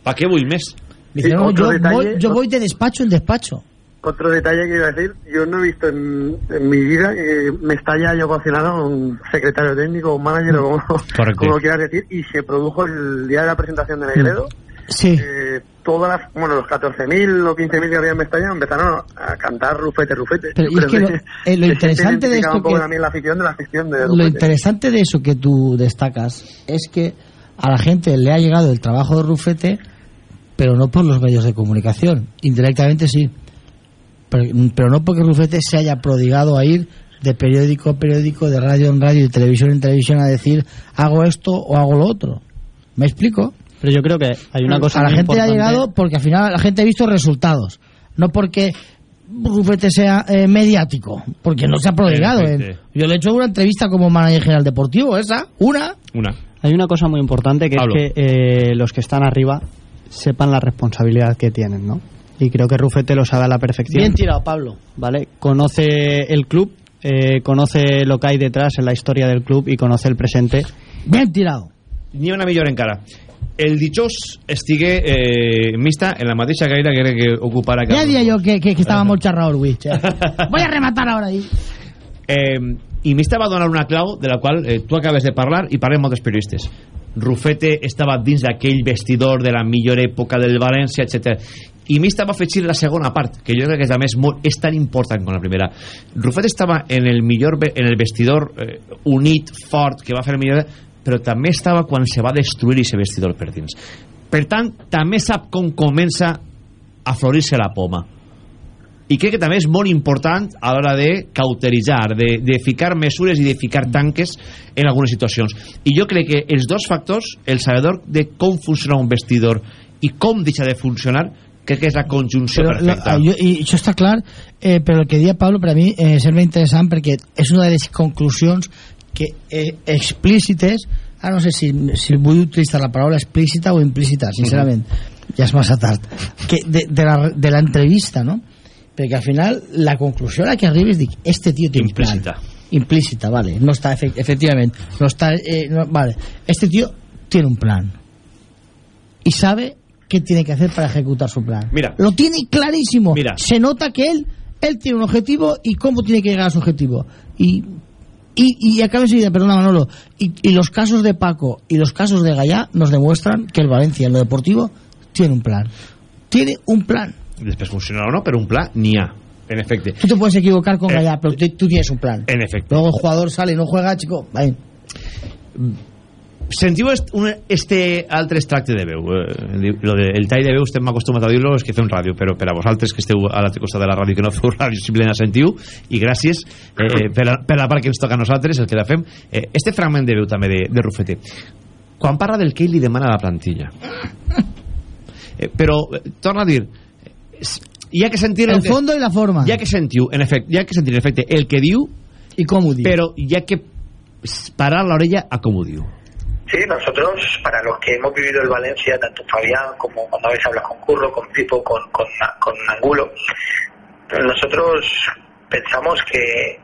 A: pa què vull més?
I: Dice,
K: Sí,
I: "No, yo,
K: detalle-
I: voy, yo voy de despacho en despacho
K: Otro detalle que iba a decir, yo no he visto en, en mi vida que Mestalla haya ocasionado a un secretario técnico, un manager o como, como quieras decir, y se produjo el día de la presentación de Negredo.
I: sí
K: Eh, todas las, bueno, los 14.000 o 15.000 que había en Mestalla empezaron a cantar Rufete, Rufete.
I: Pero,
K: Yo
I: y es que lo- eh, lo interesante de esto
K: un poco
I: que-
K: también la afición de la afición de
I: Lo interesante de eso que tú destacas es que a la gente le ha llegado el trabajo de Rufete, pero no por los medios de comunicación. Indirectamente sí. Pero, pero no porque Rufete se haya prodigado a ir de periódico a periódico, de radio en radio y televisión en televisión a decir hago esto o hago lo otro. ¿Me explico?
J: Pero yo creo que hay una cosa
I: a la
J: muy
I: gente le ha
J: importante.
I: llegado porque al final la gente ha visto resultados, no porque Rufete sea eh, mediático, porque no se ha prodigado. En- yo le he hecho una entrevista como manager general deportivo, esa, una.
A: Una.
J: Hay una cosa muy importante que es que eh, los que están arriba sepan la responsabilidad que tienen, ¿no? Y creo que Rufete lo sabe a la perfección.
I: Bien tirado, Pablo.
J: ¿vale? Conoce el club, eh, conoce lo que hay detrás en la historia del club y conoce el presente.
I: Bien tirado.
A: Ha una millora encara. El dijous estigué eh, mixta en la mateixa gaire que era que ocupara
I: Ya decía yo que, que, que estaba muy charrado Orwich. Voy a rematar ahora ahí.
A: Eh, I Mista va donar una clau de la qual eh, tu acabes de parlar i parlem molts periodistes. Rufete estava dins d'aquell vestidor de la millor època del València, etc. I Mista va afegir la segona part, que jo crec que és, més, molt, és tan important com la primera. Rufete estava en el millor en el vestidor eh, unit, fort, que va fer el millor... Però també estava quan se va destruir aquest vestidor per dins. Per tant, també sap com comença a florir-se la poma i crec que també és molt important a l'hora de cauteritzar, de, de ficar mesures i de ficar tanques en algunes situacions. I jo crec que els dos factors, el sabedor de com funciona un vestidor i com deixa de funcionar, crec que és la conjunció
I: però,
A: perfecta.
I: Lo, jo, I això està clar, eh, però el que dia Pablo per a mi eh, sembla interessant perquè és una de les conclusions que eh, explícites, ara no sé si, si vull utilitzar la paraula explícita o implícita, sincerament, mm ja és massa tard, que de, de l'entrevista, no? Perquè al final la conclusió a la que arribes dic, este tio té implícita. Plan.
A: Implícita,
I: vale, no està, efect efectivamente, no està, eh, no, vale, este tio té un plan i sabe qué tiene que hacer para ejecutar su plan.
A: Mira.
I: Lo tiene clarísimo.
A: Mira.
I: Se nota que él, él tiene un objetivo y cómo tiene que llegar a su objetivo. Y, y, y acaba enseguida, perdona Manolo, y, y los casos de Paco y los casos de Gallá nos demuestran que el Valencia en lo deportivo tiene un plan. Tiene un plan.
A: Després funcionarà o no, però un pla n'hi ha, en efecte.
I: Tú te puedes equivocar con
A: Eh,
I: Gallá, pero tú, tú tienes un plan.
A: En efecte.
I: Luego el jugador sale y no juega, chico. vale.
A: Sentiu est, un, este altre extracte de veu? Eh, el, lo de, el tall de veu estem acostumats a dir-lo és que fem ràdio, però per a vosaltres que esteu a l'altre costat de la ràdio que no feu ràdio simplement sentiu i gràcies eh, per, la, per la part que ens toca a nosaltres el que la fem. Eh, este fragment de veu també de, de Rufete. Quan parla del que ell li demana a la plantilla. Eh, però eh, torna a dir eh, hi ha que sentir
I: el fondo i la forma.
A: hi ha que sentir en efecte, hi ha que sentir en efecte el que diu
I: i com ho diu.
A: però hi ha que parar l'orella a com ho diu
N: Sí, nosotros, para los que hemos vivido el Valencia, tanto Fabián como cuando habéis hablado con Curro, con Pipo, con, con, con Angulo, nosotros pensamos que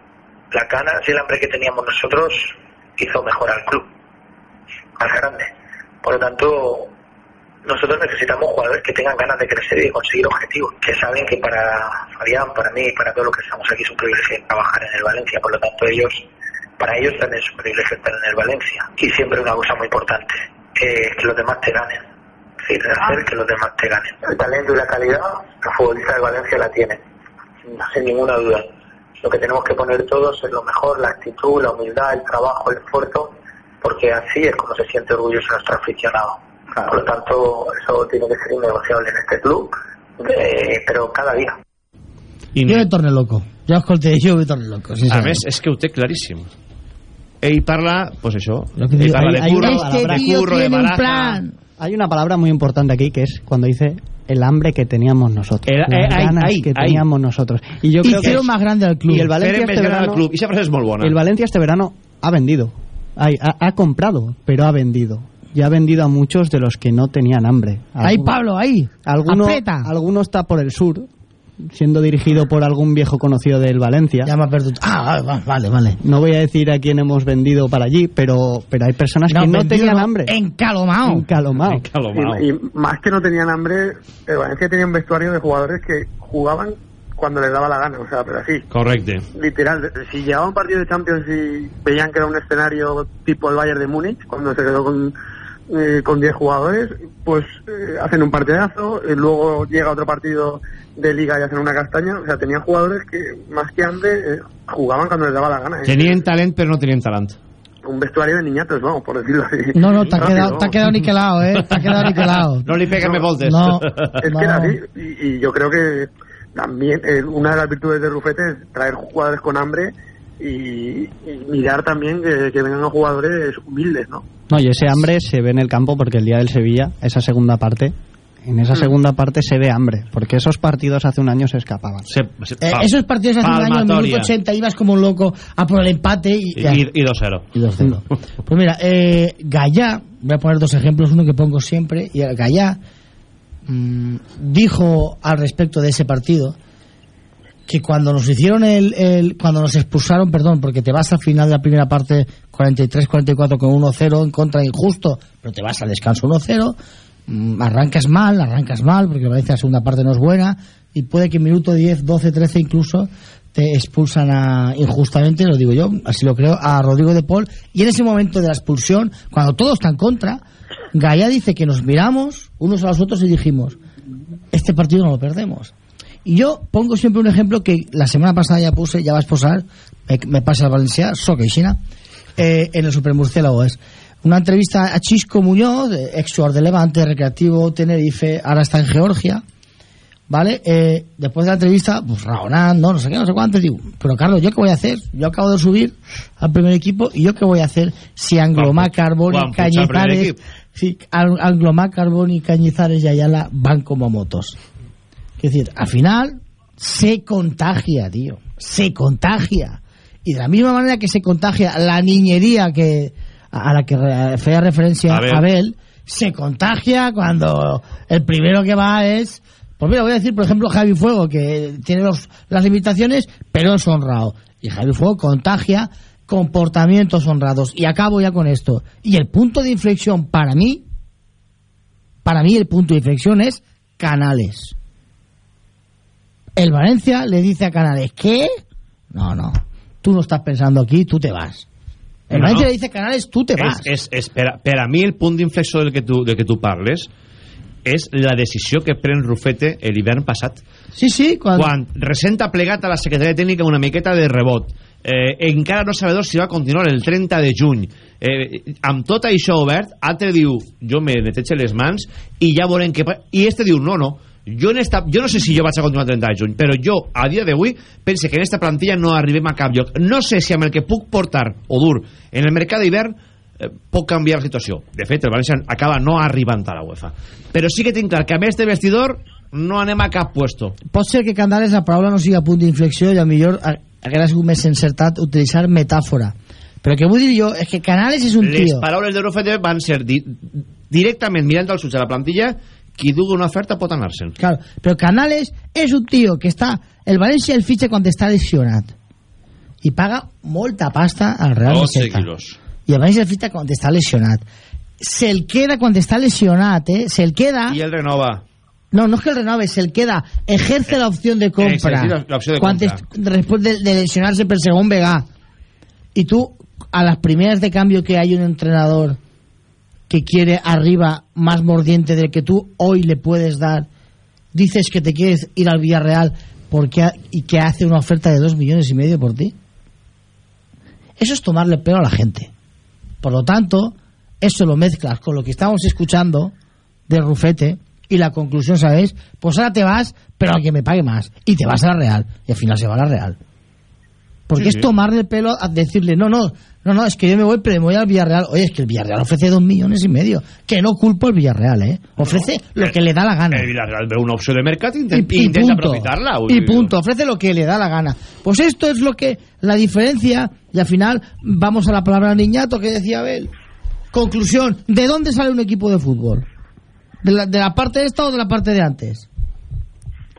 N: la cana y el hambre que teníamos nosotros hizo mejor al club, más grande. Por lo tanto, nosotros necesitamos jugadores que tengan ganas de crecer y de conseguir objetivos, que saben que para Fabián, para mí, para todos los que estamos aquí es un privilegio trabajar en el Valencia, por lo tanto ellos para ellos también es un privilegio estar en el Valencia. Y siempre una cosa muy importante, eh, que los demás te ganen. Sí, hacer que los demás te ganen. El talento y la calidad, la futbolista de Valencia la tiene, sin ninguna duda. Lo que tenemos que poner todos es lo mejor, la actitud, la humildad, el trabajo, el esfuerzo, porque así es como se siente orgulloso nuestro aficionado. Por lo tanto, eso tiene que ser innegociable en este club, eh, pero cada día.
I: I jo me torno loco. Jo escolté, jo me torno loco.
A: A més, és que ho té claríssim. Ell parla, pues
J: Lo que
A: ell
J: digo,
A: parla de
J: hay- hay
A: curro,
J: una palabra-
A: de curro, de baraja.
J: Hay una palabra muy importante aquí que es cuando dice el hambre que teníamos nosotros.
A: El-
J: las
A: eh, ahí,
J: ganas
A: ahí,
J: que
A: ahí.
J: teníamos nosotros. Y yo creo que
I: Hicieron más grande al club.
J: Y el Valencia
A: Feren
J: este
A: més gran al
J: verano,
A: club. I frase és molt bona.
J: el Valencia este verano ha vendido. Ay, ha, ha comprado, pero ha vendido. Y ha vendido a muchos de los que no tenían hambre.
I: Ahí, Pablo, ahí.
J: Alguno,
I: Aprieta.
J: alguno está por el sur, siendo dirigido por algún viejo conocido del Valencia.
I: Ya me ha perdido. Ah, va- vale, vale.
J: No voy a decir a quién hemos vendido para allí, pero, pero hay personas que no tenían hambre.
I: Encalomao.
J: Encalomao.
K: Y, y más que no tenían hambre, el Valencia tenía un vestuario de jugadores que jugaban cuando les daba la gana, o sea, pero así,
A: Correcte.
K: literal. Si llegaba un partido de Champions y veían que era un escenario tipo el Bayern de Múnich, cuando se quedó con eh, con 10 jugadores, pues eh, hacen un partidazo, y luego llega otro partido de liga y hacen una castaña, o sea, tenían jugadores que más que hambre eh, jugaban cuando les daba la gana. ¿eh?
A: Tenien talent, però no tenien talent.
K: Un vestuario de niñatos, vamos, por decirlo así.
I: No, no, te ha
K: Rápido,
I: quedado, te ha quedado niquelado, eh. Te ha quedado niquelado.
A: No li pegues me voltes.
I: No,
K: Es
I: no.
K: que era así, y, y yo creo que también eh, una de las virtudes de Rufete es traer jugadores con hambre y, y mirar también que, que vengan jugadores humildes, ¿no?
J: No, y ese hambre se ve en el campo porque el día del Sevilla, esa segunda parte, en esa
K: Mm.
J: segunda parte se ve hambre, porque esos partidos hace un año se escapaban.
I: Eh, esos partidos hace un año, en minuto 80, ibas como un loco a por el empate y...
A: I, i 2-0.
I: Y 2-0. Pues mira, eh, Gallá, voy a poner dos ejemplos, uno que pongo siempre, y Gallá mm, dijo al respecto de ese partido que cuando nos hicieron el, el- cuando nos expulsaron, perdón, porque te vas al final de la primera parte 43-44 con 1-0 en contra injusto, pero te vas al descanso 1-0, mm, arrancas mal, arrancas mal, porque Valencia la segunda parte no es buena, y puede que en minuto 10, 12, 13 incluso te expulsan a, injustamente, lo digo yo, así lo creo, a Rodrigo de Paul, y en ese momento de la expulsión, cuando todo está en contra, Gaya dice que nos miramos unos a los otros y dijimos, este partido no lo perdemos. Y yo pongo siempre un ejemplo que la semana pasada ya puse, ya va a posar, me, pasa a Valencia, soc Xina, eh, en el Supermurciélago es una entrevista a Chisco Muñoz, ex jugador de Levante, Recreativo, Tenerife, ahora está en Georgia, ¿vale? Eh, después de la entrevista, pues raonando, no sé qué, no sé cuánto, digo, pero Carlos, ¿yo qué voy a hacer? Yo acabo de subir al primer equipo y ¿yo qué voy a hacer si Anglomar, Carbón y Cañizares, si Anglomar, Carbón y Cañizares y Ayala van como motos? Es decir, al final se contagia, tío. Se contagia. Y de la misma manera que se contagia la niñería que a la que hacía referencia
A: Abel.
I: Abel, se contagia cuando el primero que va es... Pues mira, voy a decir, por ejemplo, Javi Fuego, que tiene los, las limitaciones, pero es honrado. Y Javi Fuego contagia comportamientos honrados. Y acabo ya con esto. Y el punto de inflexión para mí, para mí el punto de inflexión es Canales. El Valencia le dice a Canales, ¿qué? No, no. Tú no estás pensando aquí, tú te vas. El
A: No.
I: Le dice Canales, tú te vas.
A: És, és, és per, a, per a mi el punt d'inflexió del, que tu, del que tu parles és la decisió que pren Rufete l'hivern passat.
I: Sí, sí, quan...
A: Quan recent ha plegat a la secretaria tècnica una miqueta de rebot. Eh, encara no sabedor si va continuar el 30 de juny. Eh, amb tot això obert, altre diu, jo me netejo les mans i ja veurem què... I este diu, no, no, jo, en esta, jo no sé si jo vaig a continuar el 30 de juny, però jo, a dia d'avui, pense que en esta plantilla no arribem a cap lloc. No sé si amb el que puc portar, o dur, en el mercat d'hivern, eh, pot canviar la situació. De fet, el València acaba no arribant a la UEFA. Però sí que tinc clar que amb este vestidor no anem a cap puesto.
I: Pot ser que Canales la paraula no sigui a punt d'inflexió i a millor ha- hauria sigut més encertat utilitzar metàfora. Però el que vull dir jo és que Canales és un
A: Les
I: tio...
A: paraules d'Eurofete van ser di directament mirant als ulls de la plantilla qui dugui una oferta pot anar-se'n.
I: Claro, però Canales és un tio que està... El València el fitxa quan està lesionat. I paga molta pasta al Real
A: 12
I: Maceta.
A: quilos.
I: I el València el fitxa quan està lesionat. Se'l queda quan està lesionat, eh? Se'l queda...
A: I el renova.
I: No, no es que el renove, se el queda, ejerce la opción de compra.
A: Exercir la- la opción de compra.
I: después de, de lesionarse per segon vegà. Y tú, a las primeras de cambio que hay un entrenador que quiere arriba más mordiente del que tú hoy le puedes dar, dices que te quieres ir al Villarreal porque y que hace una oferta de dos millones y medio por ti. Eso es tomarle el pelo a la gente. Por lo tanto, eso lo mezclas con lo que estamos escuchando de Rufete y la conclusión, ¿sabes? Pues ahora te vas, pero al que me pague más. Y te vas a la Real. Y al final se va a la Real. Porque
A: Sí,
I: es
A: sí.
I: tomarle el pelo a decirle, no, no, no, no, es que yo me voy, pero me voy al Villarreal. Oye, es que el Villarreal ofrece dos millones y medio. Que no culpo al Villarreal, ¿eh? Ofrece lo que le da la gana.
A: El Villarreal ve una opció de mercat i
I: y,
A: intent,
I: y
A: intenta
I: punto.
A: aprofitarla.
I: Y punto, ofrece lo que le da la gana. Pues esto es lo que, la diferencia, y al final vamos a la palabra niñato que decía Abel. Conclusión, ¿de dónde sale un equipo de fútbol? ¿De la, de la parte esta o de la parte de antes?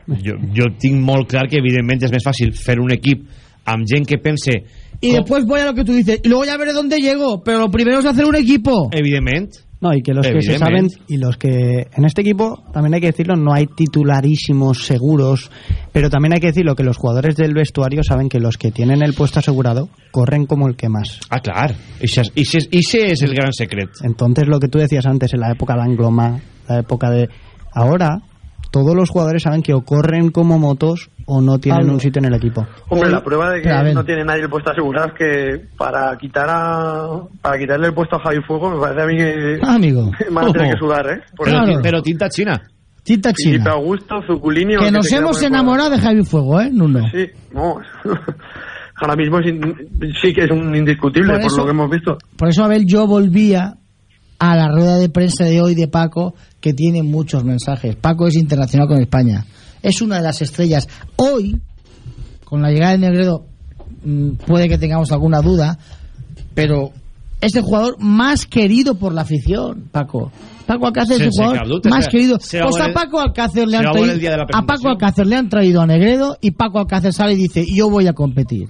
A: Jo, jo tinc molt clar que evidentment és més fàcil fer un equip amb gent que pense
I: Y después voy a lo que tú dices, y luego ya veré dónde llego, pero lo primero es hacer un equipo.
A: evident
J: No, y que los que se saben y los que en este equipo también hay que decirlo, no hay titularísimos seguros, pero también hay que decirlo que los jugadores del vestuario saben que los que tienen el puesto asegurado corren como el que más.
A: Ah, clar. Ese és el gran secret.
J: Entonces lo que tú decías antes en la época de Angloma, la época de ahora todos los jugadores saben que o corren como motos o no tienen
I: Pablo.
J: un sitio en el equipo.
K: Hombre, la prueba de que
I: Pero,
K: no tiene nadie el puesto asegurado es que para quitar a para quitarle el puesto a Javi Fuego me parece a mí que
I: Ah, amigo.
K: van a tener que sudar, ¿eh?
I: Claro.
A: pero tinta china.
I: Tinta
K: Felipe
I: China.
K: Augusto, Zuculini... o
I: Que
K: el
I: nos hemos enamorado de Javi Fuego, ¿eh, Nuno?
K: Sí, no. Ahora mismo es in- sí que es un indiscutible
I: Por
K: lo que hemos visto.
I: Por eso, Abel, yo volvía a la rueda de prensa de hoy de Paco, que tiene muchos mensajes. Paco es internacional con España. Es una de las estrellas. Hoy, con la llegada de Negredo, mm, puede que tengamos alguna duda, pero es el jugador más querido por la afición, Paco. Paco Alcácer es el jugador más querido. Pues
A: a
I: Paco Alcácer le han traído, a Paco. Alcácer le han traído a Negredo y Paco Alcácer sale y dice, yo voy a competir.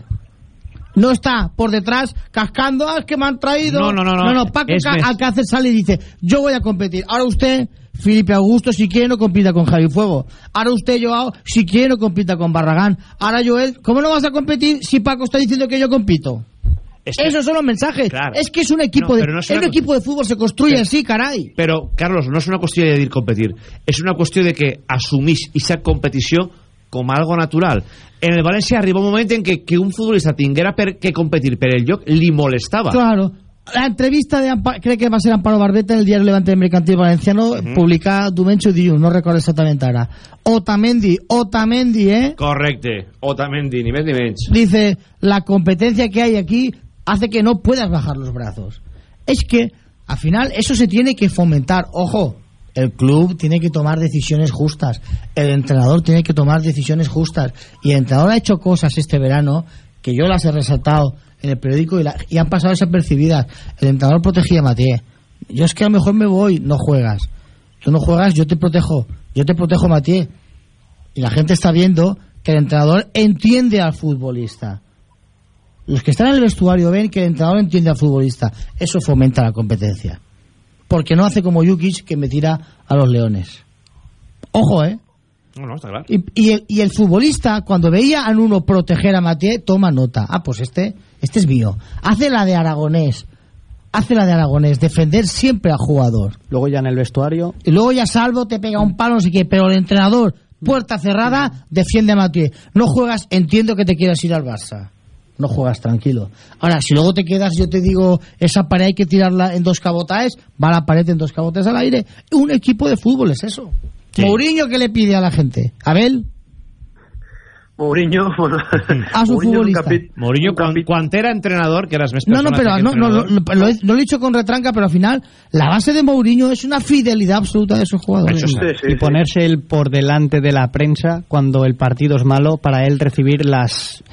I: No está por detrás cascando, ah, es que me han traído.
A: No, no, no, no.
I: No, no, Paco
A: Es.
I: Alcácer sale y dice, yo voy a competir. Ahora usted, Felipe Augusto, si quiere no compita con Javi Fuego. Ahora usted, Joao, si quiere no compita con Barragán. Ahora Joel, ¿cómo no vas a competir si Paco está diciendo que yo compito?
A: Es que-
I: Esos son los mensajes.
A: Claro.
I: Es que es un equipo
A: No,
I: de
A: pero no es
I: un equipo de fútbol se construye
A: Pero-
I: así, caray.
A: Però, Carlos, no és una qüestió de dir competir. És una qüestió de que assumís aquesta competició com algo natural. En el València arriba un moment en què que un futbolista tinguera per que competir per el lloc li molestava.
I: Claro. La entrevista de Ampa- creo que va a ser Amparo Barbeta en el diario Levante Mercantil Valenciano, publicada Dumencho Diu, no recuerdo exactamente ahora. Otamendi, Otamendi, ¿eh?
A: Correcte. O també ni més ni menys.
I: Dice, la competencia que hay aquí hace que no puedas bajar los brazos. Es que, al final, eso se tiene que fomentar. Ojo, el club tiene que tomar decisiones justas. El entrenador tiene que tomar decisiones justas. Y el entrenador ha hecho cosas este verano que yo las he resaltado en el periódico y, la- y han pasado desapercibidas. El entrenador protegía a Matié. Yo es que a lo mejor me voy, no juegas. Tú no juegas, yo te protejo. Yo te protejo, Matié. Y la gente está viendo que el entrenador entiende al futbolista. Los que están en el vestuario ven que el entrenador entiende al futbolista. Eso fomenta la competencia. Porque no hace como Jukic que me tira a los leones. Ojo, ¿eh?
A: No, no, està clar.
I: Y, y el, y el futbolista, cuando veía a uno proteger a Matié, toma nota. Ah, pues este, este es mío. Hace la de Aragonés. hace la de Aragonés, defender siempre al jugador.
J: Luego ya en el vestuario.
I: Y luego ya salvo, te pega un palo, no sé qué, pero el entrenador, puerta cerrada, defiende a Matuidi. No juegas, entiendo que te quieras ir al Barça. No juegas tranquilo. Ahora, si luego te quedas, yo te digo, esa pared hay que tirarla en dos cabotaes, va la pared en dos cabotes al aire. Un equipo de fútbol es eso. Mourinho, ¿qué le pide a la gente? Abel.
K: Mourinho, bueno,
I: A su
K: Mourinho
I: futbolista.
A: Mourinho, quan era entrenador, que eras
I: No, no, pero
A: que
I: no, no, lo,
A: entrenador.
I: lo- lo he, lo he dicho con retranca, pero al final la base de Mourinho es una fidelidad absoluta de sus jugadores.
J: y ponerse él por delante de la prensa cuando el partido es malo para él recibir las,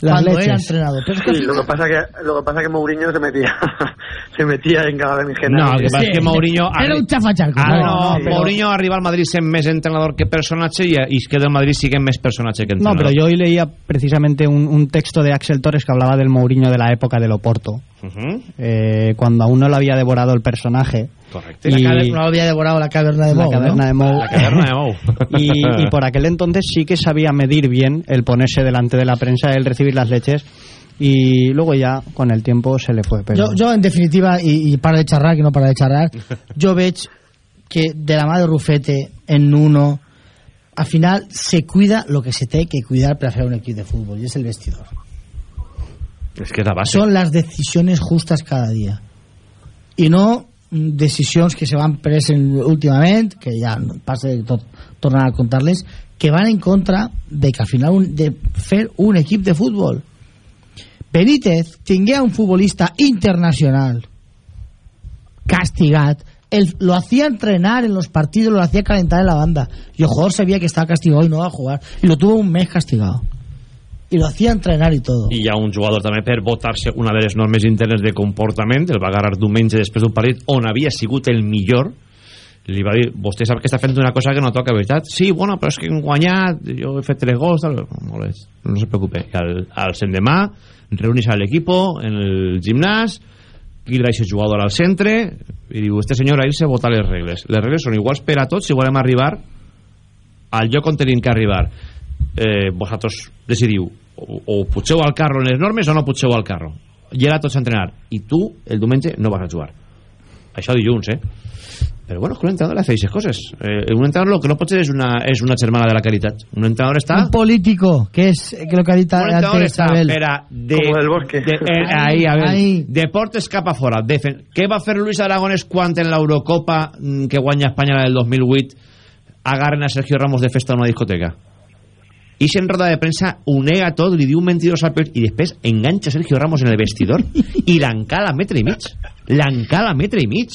J: las
I: Cuando
J: leches.
I: era entrenador. Pero es que
K: Sí, lo que pasa que lo que pasa que Mourinho se metía se metía en cada berenjena.
A: No, el que passa és que Mourinho...
I: Era un xafacharco.
A: Ah, no,
J: no, però-
A: Mourinho arriba al Madrid sent més entrenador que personatge i, i es queda al Madrid sigue més personatge que
J: No,
A: entrenador.
J: pero yo hoy leía precisamente un, un texto de Axel Torres que hablaba del Mourinho de la época del Oporto.
A: Ujú.
J: Eh, cuando aún no lo había devorado el personaje.
A: Correcte.
J: Y-
I: La caver- no había devorado la caverna de
J: la
I: Mou,
J: caverna
I: ¿no?
J: de Mou.
A: La caverna de Mou.
J: y, y por aquel entonces sí que sabía medir bien el ponerse delante de la prensa, el recibir las leches. Y luego ya, con el tiempo, se le fue. Pero...
I: Yo, yo, en definitiva, y, y para de charrar, que no para de charrar, yo veig que de la mà de Rufete, en Nuno, al final se cuida lo que se té que cuidar para hacer un equipo de fútbol, y es el vestidor.
A: És que és la base.
I: Son las decisiones justas cada día. Y no decisions que se van presen últimament, que ja passa de tot tornar a contar-les, que van en contra de que al final un, de fer un equip de futbol. Benítez tingué un futbolista internacional castigat, él lo hacía entrenar en los partidos, lo hacía calentar en la banda. Y el jugador sabía que estaba castigado y no iba a jugar. Y lo tuvo un mes castigado. Y lo hacía entrenar y todo.
A: i hi ha un jugador també per votar-se una de les normes internes de comportament el va agarrar diumenge després d'un partit on havia sigut el millor li va dir, vostè sap que està fent una cosa que no toca, veritat? Sí, bueno, però és que hem guanyat jo he fet tres gols, tal. Bé, no se preocupe al, al sendemà reunís a l'equipo en el gimnàs crida aquest jugador al centre i diu, este senyor ahir se vota les regles les regles són iguals per a tots si volem arribar al lloc on que arribar eh, vosaltres decidiu o, o putxeu al carro en les normes o no putxeu al carro. I ara tots a entrenar. I tu el diumenge no vas a jugar. Això dilluns, eh? Però bueno, és que un entrenador le hace aquestes coses. Eh, un entrenador lo que no pot ser és una, és una germana de la caritat. Un entrenador està
I: Un político, que es que lo que ha dit
A: un entrenador
I: antes
A: està
I: Abel.
A: per a de,
K: Como del bosque.
A: de, eh, ahí, a ver, deportes cap a fora. Defen què va fer Luis Aragonès quan en l'Eurocopa mm, que guanya Espanya la del 2008 agarren a Sergio Ramos de festa a una discoteca i en roda de premsa ho nega tot, li diu un mentirós al pes i després enganxa Sergio Ramos en el vestidor i l'encala a metre i mig l'encala a metre i mig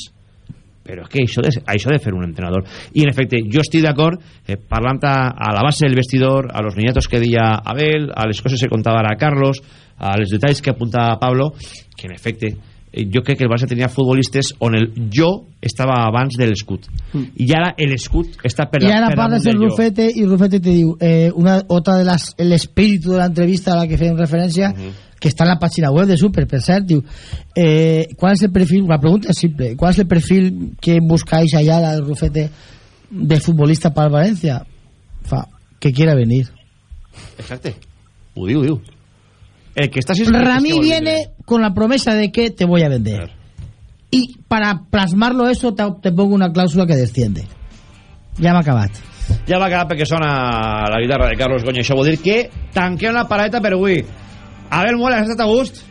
A: però és que això de, això de un entrenador. I en efecte, jo estic d'acord eh, parlant a, a la base del vestidor a los niñatos que deia Abel a les coses que contava ara Carlos a les detalls que apuntava Pablo que en efecte eh, jo crec que el Barça tenia futbolistes on el jo estava abans de l'escut i ara l'escut està per,
I: y ahora
A: per
I: parles
A: del.
I: Rufete y Rufete te digo eh, una otra de las el espíritu de la entrevista a la que hacen referencia que está en la página web de Super per cert, diu, eh, ¿cuál es el perfil? La pregunta es simple ¿cuál es el perfil que buscáis allá la de Rufete de futbolista para el Valencia? Fa, que quiera venir
A: Exacte. Ho diu, ho diu. El que està...
I: Rami viene con la promesa de que te voy a vender y para plasmarlo eso te, te pongo una cláusula que desciende ya ha acabat
A: Ja va acabar perquè sona la guitarra de Carlos Goña. Això vol dir que tanquem la paradeta per avui. Abel Muela, has estat a gust?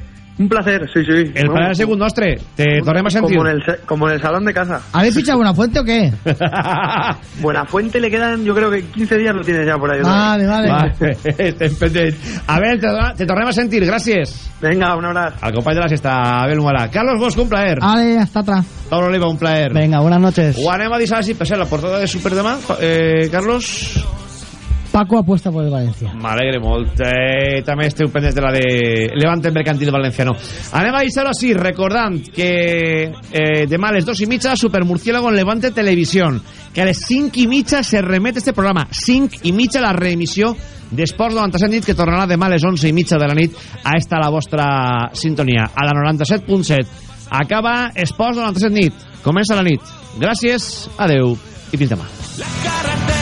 K: Un placer, sí, sí.
A: El plaer ha sigut nostre. Te tornem a sentir.
K: Como en, el, como en el salón de casa.
I: ¿habéis fichado una fuente o qué?
K: Buenafuente le quedan, yo creo que 15 días lo tienes ya por ahí.
I: Vale, vale.
A: Vale, pendents. Abel, te, te tornem a sentir. Gràcies.
K: Venga, un abrazo.
A: Al company de la sexta, Abel Muela. Carlos Bosch, un plaer.
I: Vale, hasta atrás.
A: Pablo Oliva, un plaer.
J: Venga, buenas noches.
A: Ho anem a dir així, per ser la portada de Superdemà. Eh, Carlos...
I: Paco apuesta por el Valencia.
A: M'alegre molt. Eh, també esteu pendents de la de Levante Mercantil Valenciano. Anem a deixar-ho així, recordant que eh, demà a les dos i mitja Supermurciélago en Levante Televisión. Que a les cinc i mitja se remet este programa. Cinc i mitja la reemissió d'Esports 97 nit que tornarà demà a les onze i mitja de la nit a esta la vostra sintonia. A la 97.7. Acaba Esports 97 nit. Comença la nit. Gràcies, adeu i fins demà.
M: carretera